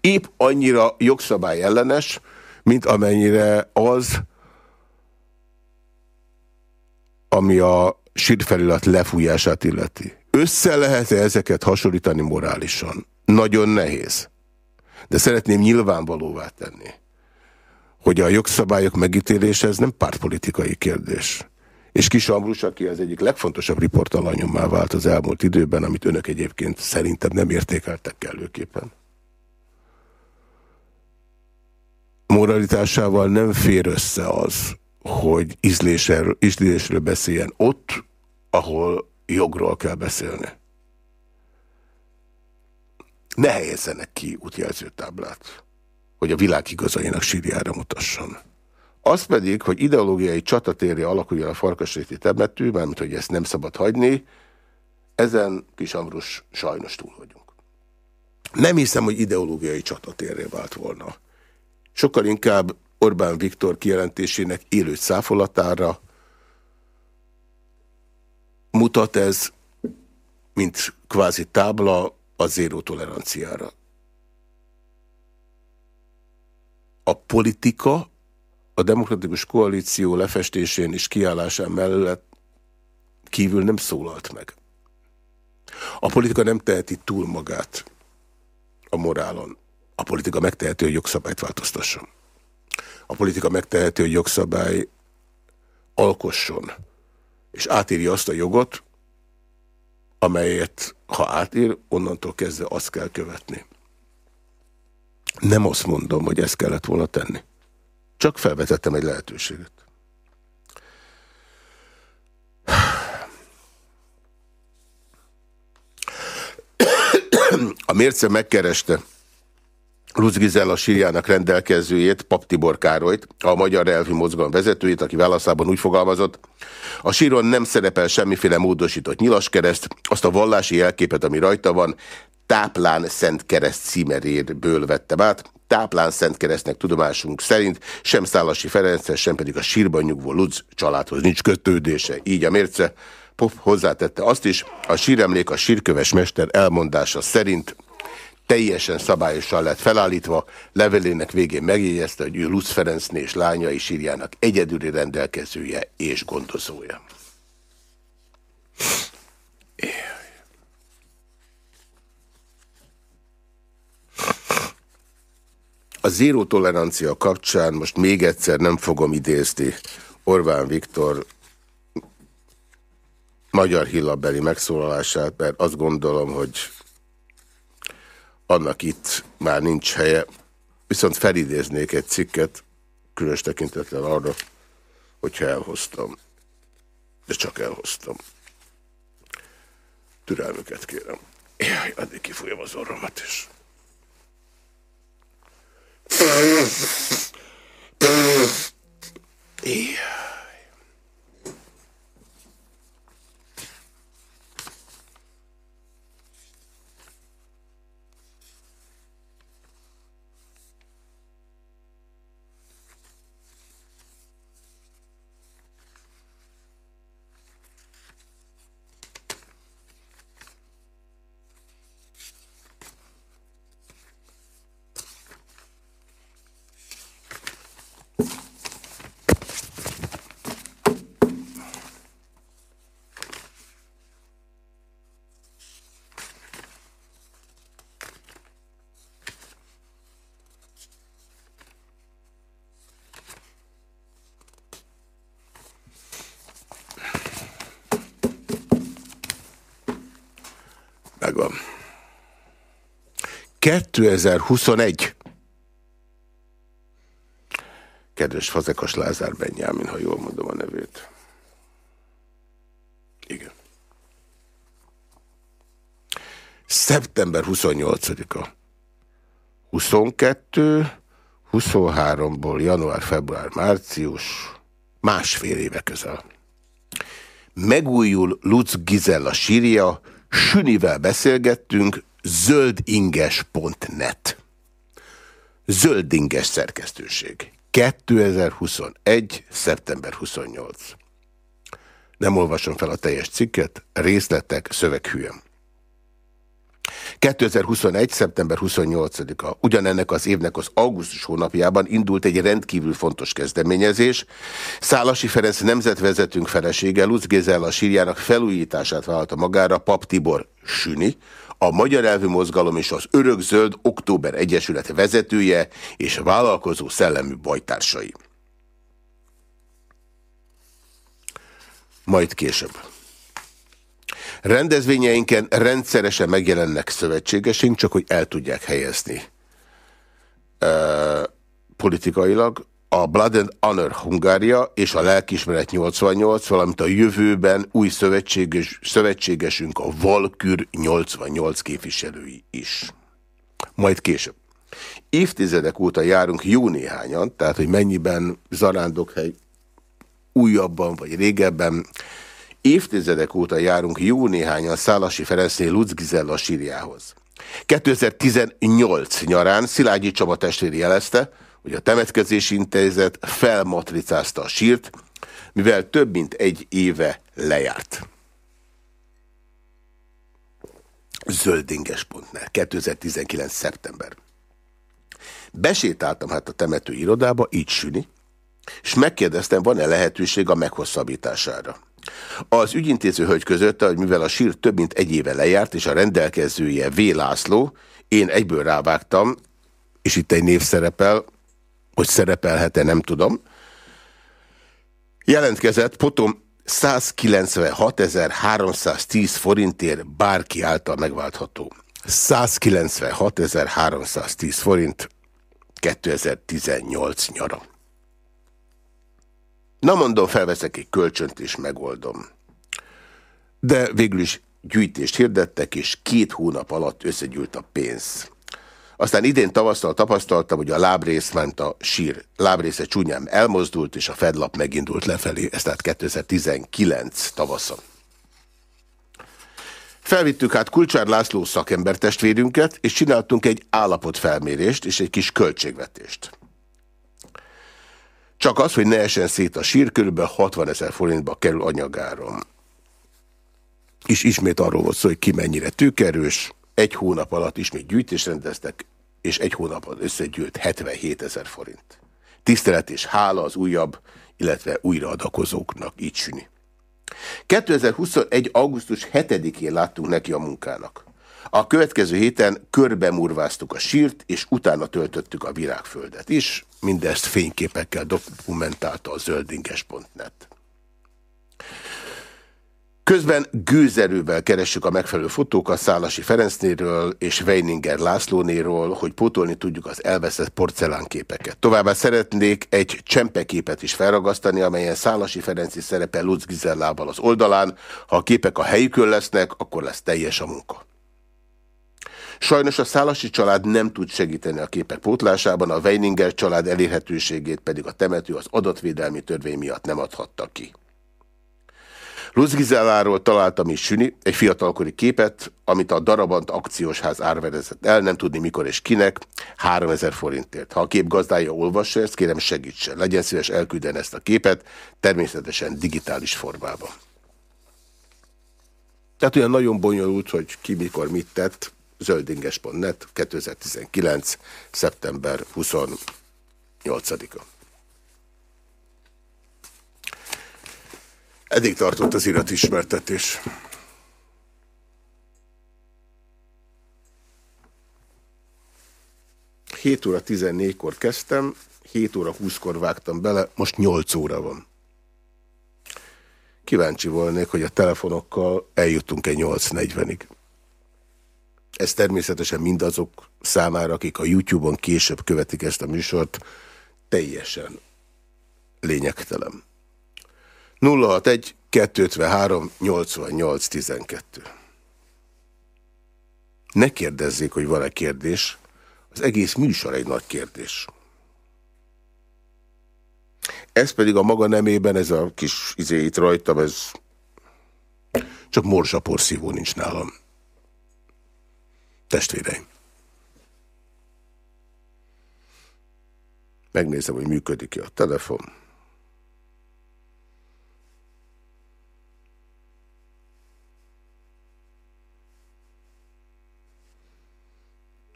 Épp annyira jogszabály ellenes, mint amennyire az, ami a sírfelirat lefújását illeti. Össze lehet -e ezeket hasonlítani morálisan? Nagyon nehéz. De szeretném nyilvánvalóvá tenni, hogy a jogszabályok megítélése ez nem pártpolitikai kérdés. És Kis Ambrus, aki az egyik legfontosabb riportalanyommá vált az elmúlt időben, amit önök egyébként szerintem nem értékeltek kellőképpen. Moralitásával nem fér össze az, hogy ízlésről, ízlésről beszéljen ott, ahol jogról kell beszélni. Ne helyezzenek ki útjelzőtáblát, hogy a világ igazainak sírjára mutasson. Az pedig, hogy ideológiai csatatérje alakuljon a farkasréti temető, mert hogy ezt nem szabad hagyni, ezen kis Ambrus sajnos túl vagyunk. Nem hiszem, hogy ideológiai csatatérje vált volna sokkal inkább Orbán Viktor kijelentésének élő száfolatára mutat ez, mint kvázi tábla a zéró toleranciára. A politika a demokratikus koalíció lefestésén és kiállásán mellett kívül nem szólalt meg. A politika nem teheti túl magát a morálon. A politika megteheti, hogy jogszabályt változtasson. A politika megteheti, hogy jogszabály alkosson, és átírja azt a jogot, amelyet, ha átír, onnantól kezdve azt kell követni. Nem azt mondom, hogy ezt kellett volna tenni. Csak felvetettem egy lehetőséget. A mérce megkereste Luz Gizella sírjának rendelkezőjét, Pap Tibor Károlyt, a Magyar Elvi Mozgalom vezetőjét, aki válaszában úgy fogalmazott, a síron nem szerepel semmiféle módosított nyilaskereszt, azt a vallási jelképet, ami rajta van, Táplán Szent Kereszt címerérből vettem át. Táplán Szent Keresztnek tudomásunk szerint sem Szálasi Ferences, sem pedig a sírban nyugvó Luz családhoz nincs kötődése. Így a mérce. Pop hozzátette azt is, a síremlék a sírköves mester elmondása szerint teljesen szabályosan lett felállítva, levelének végén megjegyezte, hogy ő Luz Ferencné és lányai sírjának egyedüli rendelkezője és gondozója. A zéró tolerancia kapcsán most még egyszer nem fogom idézni Orbán Viktor magyar hillabeli megszólalását, mert azt gondolom, hogy annak itt már nincs helye. Viszont felidéznék egy cikket, különös tekintetlen arra, hogyha elhoztam. De csak elhoztam. Türelmüket kérem. Jaj, addig kifolyam az orromat is. Yeah. 2021. Kedves Fazekas Lázár Benyámin, ha jól mondom a nevét. Igen. Szeptember 28-a. 22, 23-ból január, február, március, másfél éve közel. Megújul Lutz Gizella sírja, Sünivel beszélgettünk, zöldinges.net. Zöldinges szerkesztőség. 2021. szeptember 28. Nem olvasom fel a teljes cikket, részletek, szöveghűen. 2021. szeptember 28-a. Ugyanennek az évnek az augusztus hónapjában indult egy rendkívül fontos kezdeményezés. Szálasi Ferenc nemzetvezetünk felesége Lutz Gézella sírjának felújítását vállalta magára Pap Tibor Süni, a Magyar Elvű Mozgalom és az Örökzöld Október Egyesület vezetője és vállalkozó szellemű bajtársai. Majd később. Rendezvényeinken rendszeresen megjelennek szövetségesünk, csak hogy el tudják helyezni uh, politikailag. A Blood and Honor Hungária és a Lelkismeret 88, valamint a jövőben új szövetséges, szövetségesünk a Valkür 88 képviselői is. Majd később. Évtizedek óta járunk jó néhányan, tehát hogy mennyiben zarándokhely újabban vagy régebben, Évtizedek óta járunk jó néhányan Szálasi Ferencné Lutz Gizella sírjához. 2018 nyarán Szilágyi Csaba testvéri jelezte, hogy a temetkezési intézet felmatricázta a sírt, mivel több mint egy éve lejárt. Zöldinges.net, 2019. szeptember. Besétáltam hát a temető irodába, így süni, és megkérdeztem, van-e lehetőség a meghosszabbítására. Az ügyintéző hölgy közötte, hogy mivel a sír több mint egy éve lejárt, és a rendelkezője V. László, én egyből rávágtam, és itt egy név szerepel, hogy szerepelhet-e, nem tudom. Jelentkezett, potom 196.310 forintért bárki által megváltható. 196.310 forint 2018 nyara. Na mondom, felveszek egy kölcsönt és megoldom. De végül is gyűjtést hirdettek, és két hónap alatt összegyűlt a pénz. Aztán idén tavasztal tapasztaltam, hogy a lábrész, ment a sír lábrésze csúnyán elmozdult, és a fedlap megindult lefelé, ez tehát 2019 tavaszon. Felvittük hát Kulcsár László szakembertestvérünket, és csináltunk egy állapotfelmérést és egy kis költségvetést. Csak az, hogy ne esen szét a sír, kb. 60 ezer forintba kerül anyagáron. És ismét arról volt szó, hogy ki mennyire tűkerős, egy hónap alatt ismét gyűjtés rendeztek, és egy hónap alatt összegyűlt 77 ezer forint. Tisztelet és hála az újabb, illetve újraadakozóknak, így süni. 2021. augusztus 7-én láttunk neki a munkának. A következő héten körbemurváztuk a sírt, és utána töltöttük a virágföldet is. Mindezt fényképekkel dokumentálta a zöldinges.net. Közben gőzerővel keressük a megfelelő fotókat Szálasi Ferencnéről és Weininger Lászlónéról, hogy pótolni tudjuk az elveszett porcelánképeket. Továbbá szeretnék egy csempeképet is felragasztani, amelyen Szálasi Ferenci szerepel Lutz Gizellával az oldalán. Ha a képek a helyükön lesznek, akkor lesz teljes a munka. Sajnos a Szálasi család nem tud segíteni a képek pótlásában, a Weininger család elérhetőségét pedig a temető az adatvédelmi törvény miatt nem adhatta ki. Luz Gizelláról találtam is Süni, egy fiatalkori képet, amit a Darabant akciósház árverezett el, nem tudni mikor és kinek, 3000 forintért. Ha a kép gazdája olvassa ezt, kérem segítsen. Legyen szíves elküldeni ezt a képet, természetesen digitális formában. Tehát olyan nagyon bonyolult, hogy ki mikor mit tett, zöldinges.net 2019. szeptember 28-a. Eddig tartott az iratismertetés. Hét óra 14-kor kezdtem, 7 óra 20-kor vágtam bele, most 8 óra van. Kíváncsi volnék, hogy a telefonokkal eljutunk egy 8.40-ig. Ez természetesen mindazok számára, akik a YouTube-on később követik ezt a műsort, teljesen lényegtelen. 061 253 88 12. Ne kérdezzék, hogy van-e kérdés. Az egész műsor egy nagy kérdés. Ez pedig a maga nemében, ez a kis izé itt rajtam, ez csak morzsaporszívó nincs nálam. Testvéreim. Megnézem, hogy működik-e a telefon.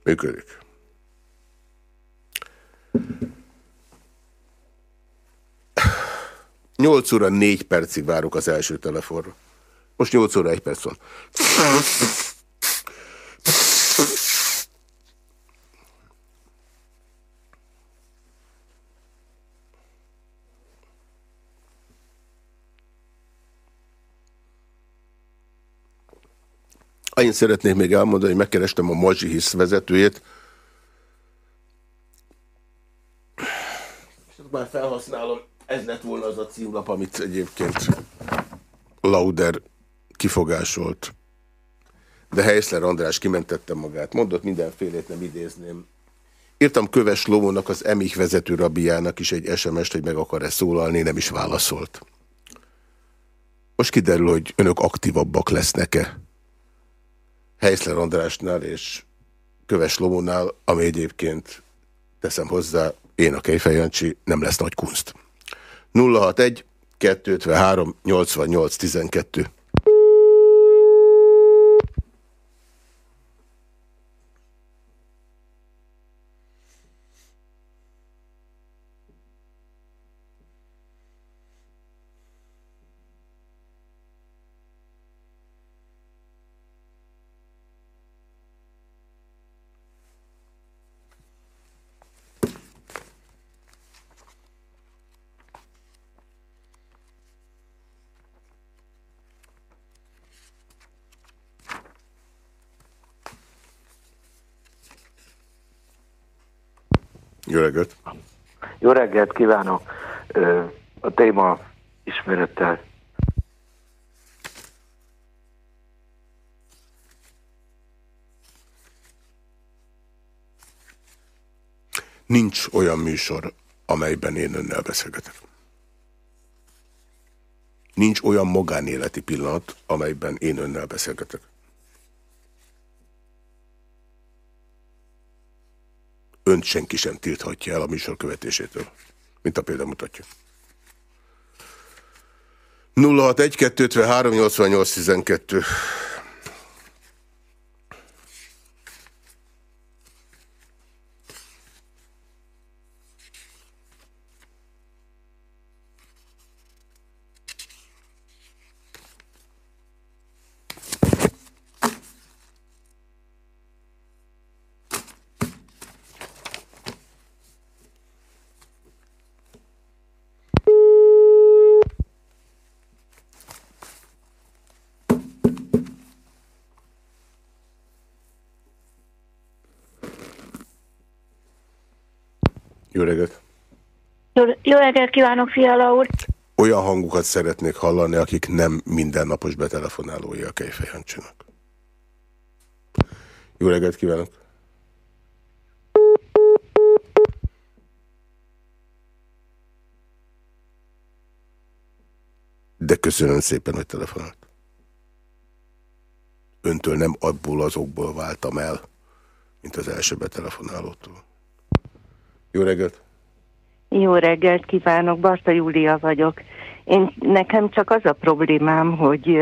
Működik. Nyolc óra négy percig várok az első telefonra. Most nyolc óra egy perc van. Annyit szeretnék még elmondani, hogy megkerestem a Mazsi Hisz vezetőjét. És már felhasználom, ez lett volna az a címlap, amit egyébként Lauder kifogásolt. De Heisler András kimentette magát. Mondott mindenfélét, nem idézném. Írtam Köves Lómónak, az EMIK vezető rabiának is egy SMS-t, hogy meg akar-e szólalni, nem is válaszolt. Most kiderül, hogy önök aktívabbak lesznek-e. Heiszler Andrásnál és Köves Lomónál, ami egyébként teszem hozzá, én a Kejfej Jancsi, nem lesz nagy kunst. 061 253 88 12 Jó reggelt! Jó reggelt kívánok! A téma ismerettel. Nincs olyan műsor, amelyben én önnel beszélgetek. Nincs olyan magánéleti pillanat, amelyben én önnel beszélgetek. Önt senki sem tilthatja el a műsor követésétől, mint a példa mutatja. 061 253 88 12 Jó reggelt! Jó, reggelt kívánok, Fiala úr! Olyan hangokat szeretnék hallani, akik nem mindennapos betelefonálója a Kejfejancsinak. Jó reggelt kívánok! De köszönöm szépen, hogy telefonált. Öntől nem abból azokból váltam el, mint az első betelefonálótól. Jó reggelt! Jó reggelt kívánok, Barta Júlia vagyok. Én, nekem csak az a problémám, hogy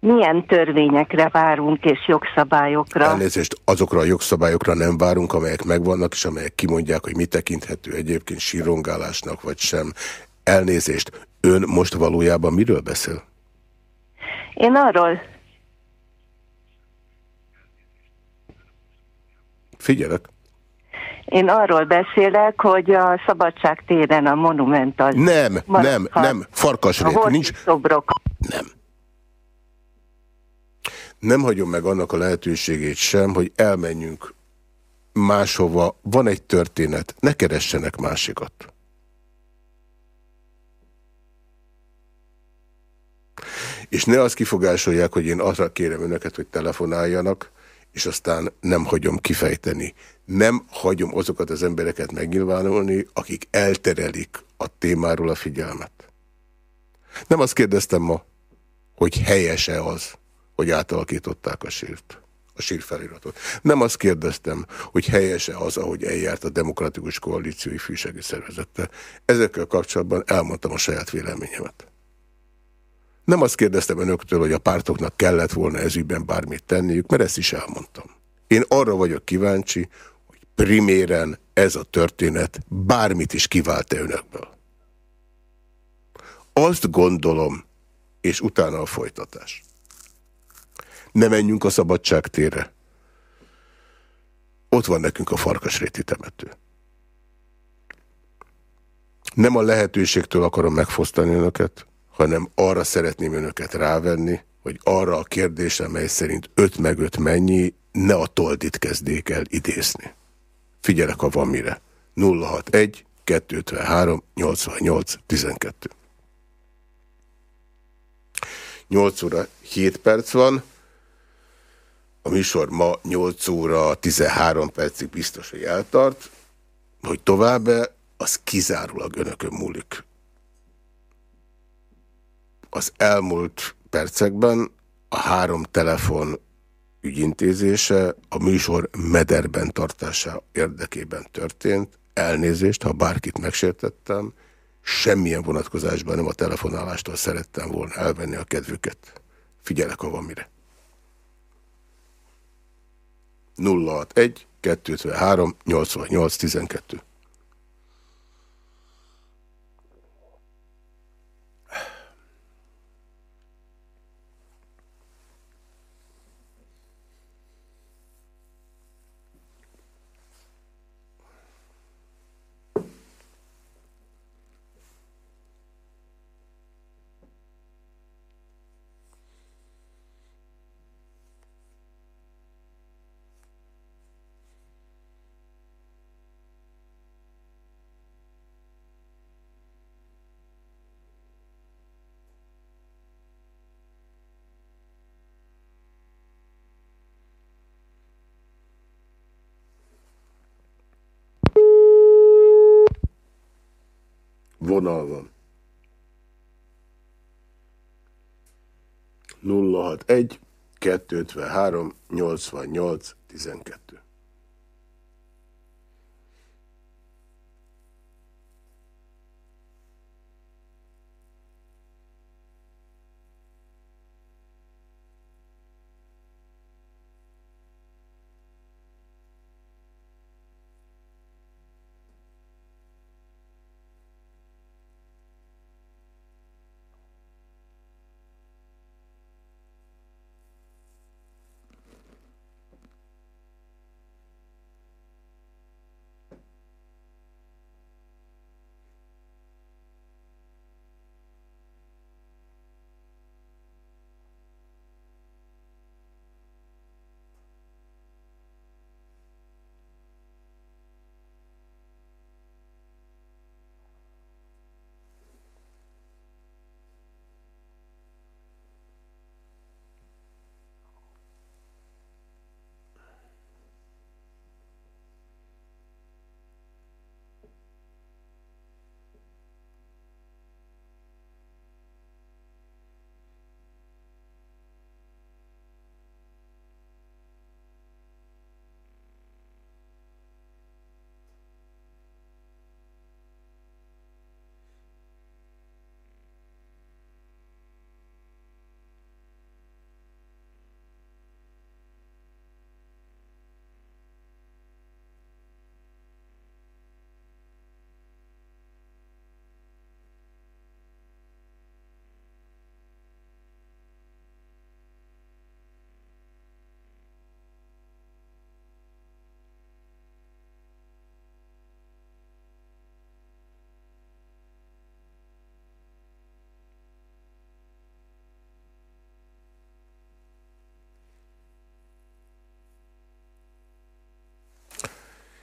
milyen törvényekre várunk és jogszabályokra. Elnézést, azokra a jogszabályokra nem várunk, amelyek megvannak, és amelyek kimondják, hogy mi tekinthető egyébként sírongálásnak, vagy sem. Elnézést, ön most valójában miről beszél? Én arról... Figyelek. Én arról beszélek, hogy a Szabadság téren a monument az... Nem, nem, nem, farkasrét. Nincs... Szobrok. Nem. Nem hagyom meg annak a lehetőségét sem, hogy elmenjünk máshova. Van egy történet, ne keressenek másikat. És ne azt kifogásolják, hogy én arra kérem önöket, hogy telefonáljanak, és aztán nem hagyom kifejteni. Nem hagyom azokat az embereket megnyilvánulni, akik elterelik a témáról a figyelmet. Nem azt kérdeztem ma, hogy helyese az, hogy átalakították a sírt, a sírfeliratot. Nem azt kérdeztem, hogy helyese az, ahogy eljárt a Demokratikus Koalíciói Fűsegi Szervezete. Ezekkel kapcsolatban elmondtam a saját véleményemet. Nem azt kérdeztem önöktől, hogy a pártoknak kellett volna ezügyben bármit tenniük, mert ezt is elmondtam. Én arra vagyok kíváncsi, hogy priméren ez a történet bármit is kivált-e önökből. Azt gondolom, és utána a folytatás. Ne menjünk a szabadság tére. Ott van nekünk a farkasréti temető. Nem a lehetőségtől akarom megfosztani önöket, hanem arra szeretném önöket rávenni, hogy arra a kérdésre, mely szerint 5 meg 5 mennyi, ne a toldit kezdék el idézni. Figyelek, ha van mire. 061 253 88 12 8 óra 7 perc van. A műsor ma 8 óra 13 percig biztos, hogy eltart. Hogy tovább -e, az kizárólag önökön múlik az elmúlt percekben a három telefon ügyintézése a műsor mederben tartása érdekében történt. elnézést, ha bárkit megsértettem, semmilyen vonatkozásban nem a telefonálástól szerettem volna elvenni a kedvüket. Figyelek, ha van mire. 061 253 88 12 vonal van. 061 253 88 12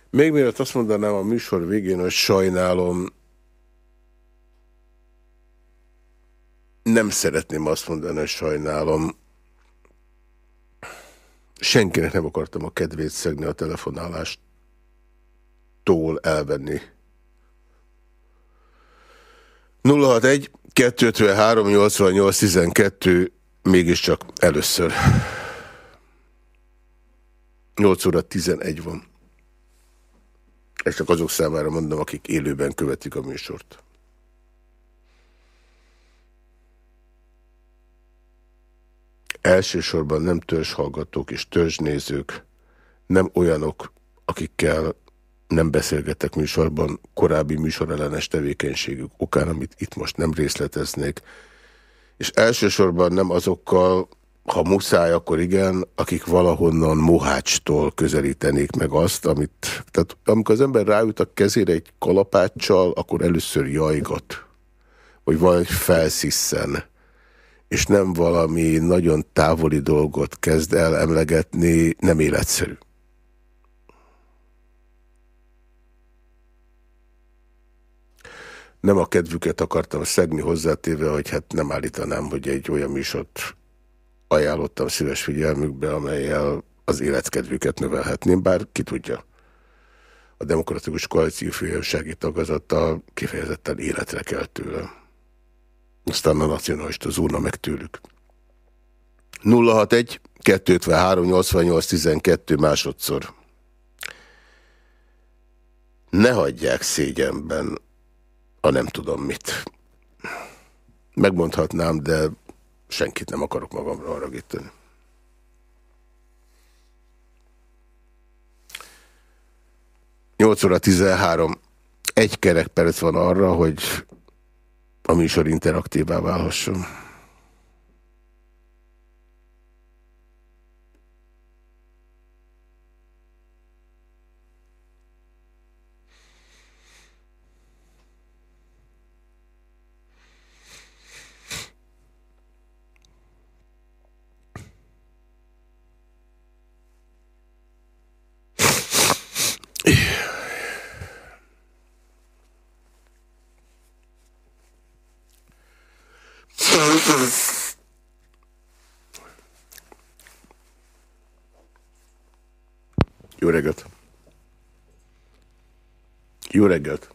Még mielőtt azt mondanám a műsor végén, hogy sajnálom, nem szeretném azt mondani, hogy sajnálom. Senkinek nem akartam a kedvét szegni a telefonálástól elvenni. 061 253 88 12 mégiscsak először. 8 óra 11 van. Ezt csak azok számára mondom, akik élőben követik a műsort. Elsősorban nem törzshallgatók és törzsnézők, nem olyanok, akikkel nem beszélgetek műsorban korábbi műsorellenes tevékenységük okán, amit itt most nem részleteznék, és elsősorban nem azokkal, ha muszáj, akkor igen, akik valahonnan Mohácstól közelítenék meg azt, amit, tehát amikor az ember ráüt a kezére egy kalapáccsal, akkor először jajgat, vagy valahogy felszisszen, és nem valami nagyon távoli dolgot kezd el emlegetni, nem életszerű. Nem a kedvüket akartam szegni hozzátéve, hogy hát nem állítanám, hogy egy olyan műsort ajánlottam szíves figyelmükbe, amelyel az életkedvüket növelhetném, bár ki tudja. A Demokratikus Koalíció főjössági tagazata kifejezetten életre kell tőle. Aztán a nacionalista zóna meg tőlük. 061 253 88 12 másodszor. ne hagyják szégyenben a nem tudom mit. Megmondhatnám, de senkit nem akarok magamra haragítani. Nyolc óra 13. Egy kerek perc van arra, hogy a műsor interaktívá válhasson. Jó reggelt! Jó reggelt!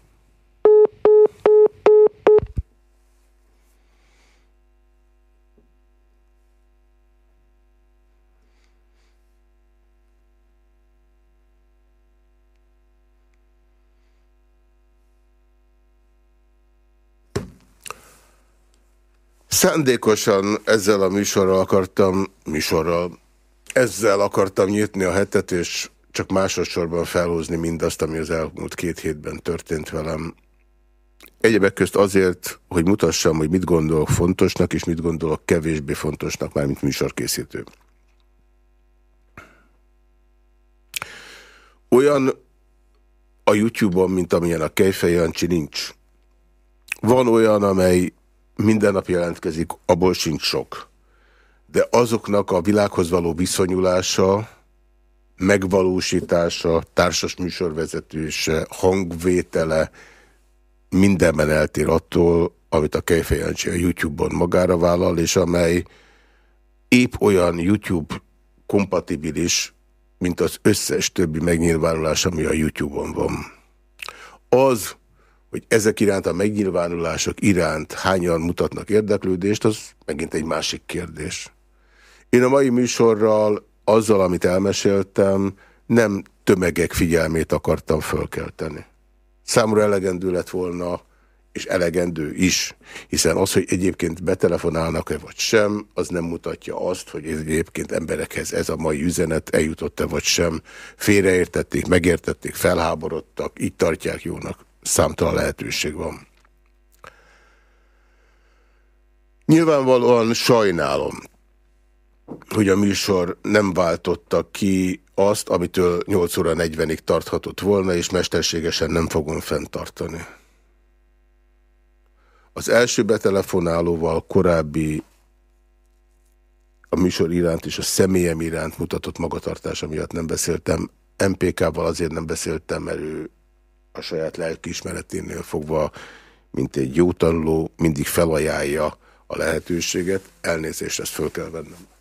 Szándékosan ezzel a műsorral akartam, műsorral, ezzel akartam nyitni a hetet, és csak másodszorban felhozni mindazt, ami az elmúlt két hétben történt velem. Egyebek közt azért, hogy mutassam, hogy mit gondolok fontosnak, és mit gondolok kevésbé fontosnak, már mint műsorkészítő. Olyan a YouTube-on, mint amilyen a Kejfej Jancsi nincs. Van olyan, amely minden nap jelentkezik, abból sincs sok. De azoknak a világhoz való viszonyulása, megvalósítása, társas műsorvezetőse, hangvétele mindenben eltér attól, amit a Kejfejancsi a YouTube-on magára vállal, és amely épp olyan YouTube kompatibilis, mint az összes többi megnyilvánulás, ami a YouTube-on van. Az, hogy ezek iránt a megnyilvánulások iránt hányan mutatnak érdeklődést, az megint egy másik kérdés. Én a mai műsorral azzal, amit elmeséltem, nem tömegek figyelmét akartam fölkelteni. Számra elegendő lett volna, és elegendő is, hiszen az, hogy egyébként betelefonálnak-e vagy sem, az nem mutatja azt, hogy egyébként emberekhez ez a mai üzenet eljutott-e vagy sem. Félreértették, megértették, felháborodtak, így tartják jónak. Számtalan lehetőség van. Nyilvánvalóan sajnálom, hogy a műsor nem váltotta ki azt, amitől 8 óra 40-ig tarthatott volna, és mesterségesen nem fogom fenntartani. Az első betelefonálóval korábbi a műsor iránt és a személyem iránt mutatott magatartása miatt nem beszéltem. MPK-val azért nem beszéltem, mert ő a saját lelkiismereténél fogva, mint egy jó tanuló, mindig felajánlja a lehetőséget. Elnézést, ezt föl kell vennem.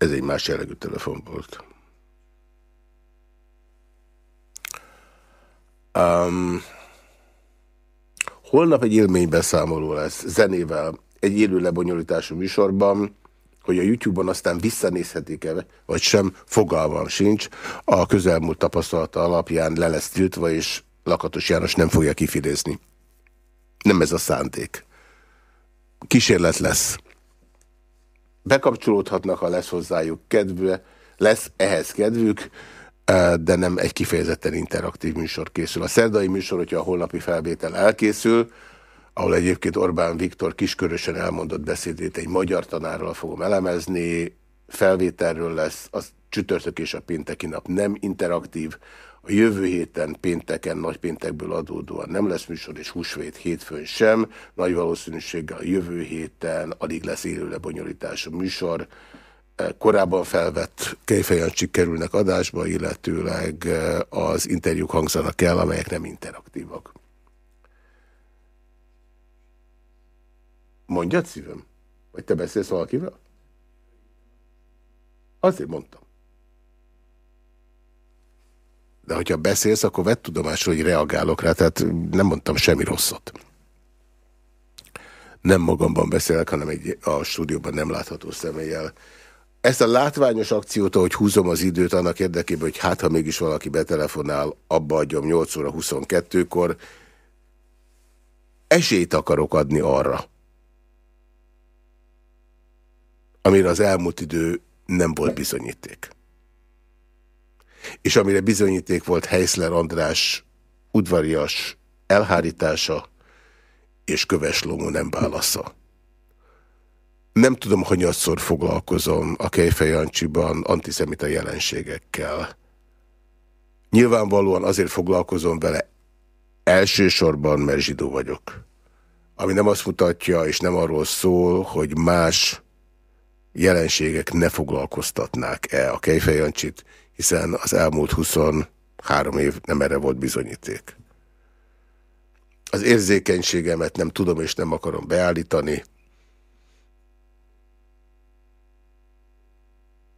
Ez egy más jellegű telefon volt. Um, holnap egy élménybeszámoló lesz zenével, egy élő lebonyolítású műsorban, hogy a YouTube-on aztán visszanézhetik-e, vagy sem, fogalmam sincs. A közelmúlt tapasztalata alapján le lesz tiltva, és Lakatos János nem fogja kifidezni. Nem ez a szándék. Kísérlet lesz. Bekapcsolódhatnak, ha lesz hozzájuk kedve, lesz ehhez kedvük, de nem egy kifejezetten interaktív műsor készül. A szerdai műsor, hogyha a holnapi felvétel elkészül, ahol egyébként Orbán Viktor kiskörösen elmondott beszédét egy magyar tanárral fogom elemezni, felvételről lesz, az csütörtök és a pénteki nap nem interaktív, A jövő héten pénteken, nagy péntekből adódóan nem lesz műsor, és húsvét hétfőn sem. Nagy valószínűséggel a jövő héten alig lesz élő lebonyolítású műsor. Korábban felvett kejfejancsik kerülnek adásba, illetőleg az interjúk hangzanak el, amelyek nem interaktívak. Mondjad szívem? Vagy te beszélsz valakivel? Azért mondtam. De hogyha beszélsz, akkor vett tudomásról, hogy reagálok rá, tehát nem mondtam semmi rosszat. Nem magamban beszélek, hanem egy a stúdióban nem látható személlyel. Ezt a látványos akciót, ahogy húzom az időt annak érdekében, hogy hát, ha mégis valaki betelefonál, abba adjam 8 óra 22-kor, esélyt akarok adni arra, amire az elmúlt idő nem volt bizonyíték. És amire bizonyíték volt Heisler András udvarias elhárítása és Köves Lomó nem válasza. Nem tudom, hogy nyolcszor foglalkozom a Kejfejancsiban antiszemita jelenségekkel. Nyilvánvalóan azért foglalkozom vele elsősorban, mert zsidó vagyok. Ami nem azt mutatja, és nem arról szól, hogy más jelenségek ne foglalkoztatnák-e a Kejfejancsit, hiszen az elmúlt 23 év nem erre volt bizonyíték. Az érzékenységemet nem tudom és nem akarom beállítani.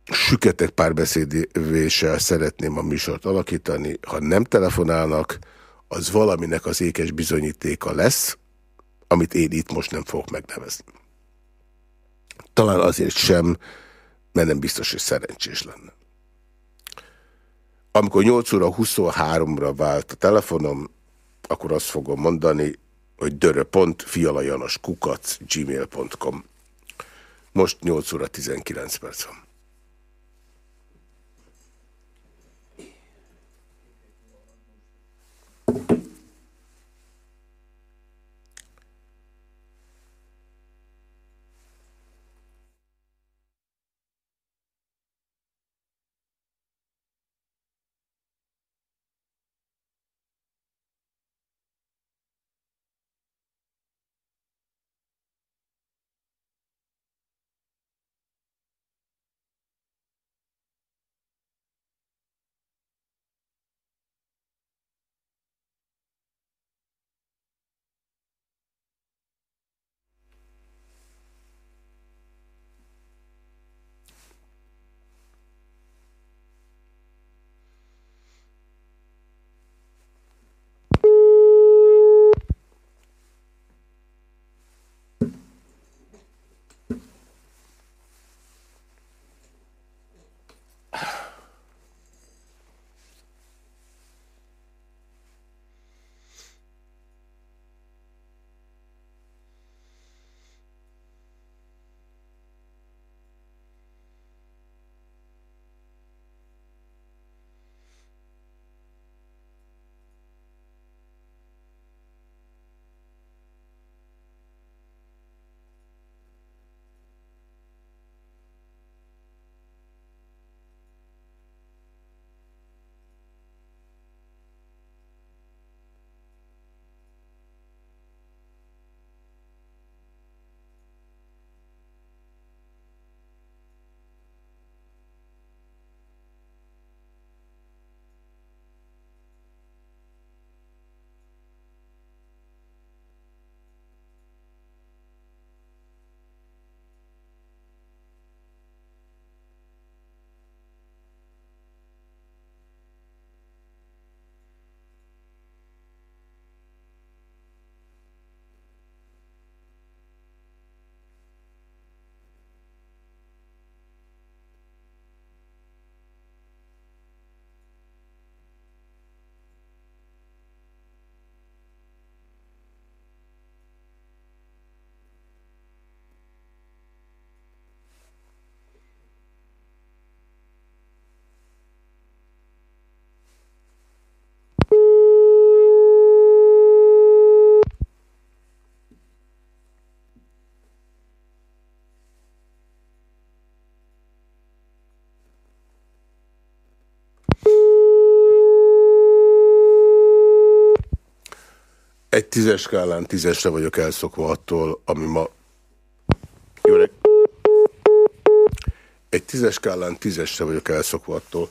Süketek párbeszédévéssel szeretném a műsort alakítani. Ha nem telefonálnak, az valaminek az ékes bizonyítéka lesz, amit én itt most nem fogok megnevezni. Talán azért sem, mert nem biztos, hogy szerencsés lenne. Amikor 8 óra 23-ra vált a telefonom, akkor azt fogom mondani, hogy dörö.fialajanoskukac gmail.com Most 8 óra 19 perc van. Egy tízes skálán tízesre vagyok elszokva attól, ami ma... Jó reg... Egy tízes skálán tízesre vagyok elszokva attól,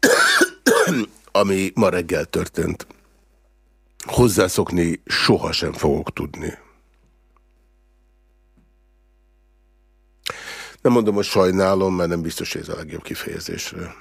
*coughs* ami ma reggel történt. Hozzászokni sohasem fogok tudni. Nem mondom, hogy sajnálom, mert nem biztos, hogy ez a legjobb kifejezésre.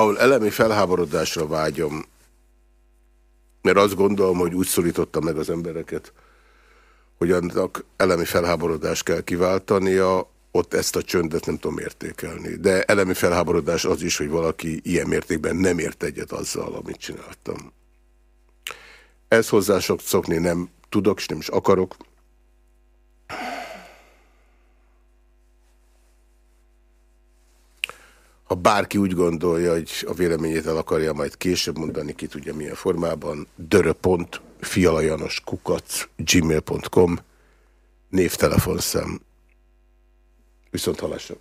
Ahol elemi felháborodásra vágyom, mert azt gondolom, hogy úgy szólította meg az embereket, hogy annak elemi felháborodást kell kiváltania, ott ezt a csöndet nem tudom értékelni. De elemi felháborodás az is, hogy valaki ilyen mértékben nem ért egyet azzal, amit csináltam. Ez hozzá sok szokni nem tudok, és nem is akarok. Ha bárki úgy gondolja, hogy a véleményét el akarja majd később mondani, ki tudja milyen formában, dörö.fialajanoskukac gmail.com névtelefonszám. Viszont halásra.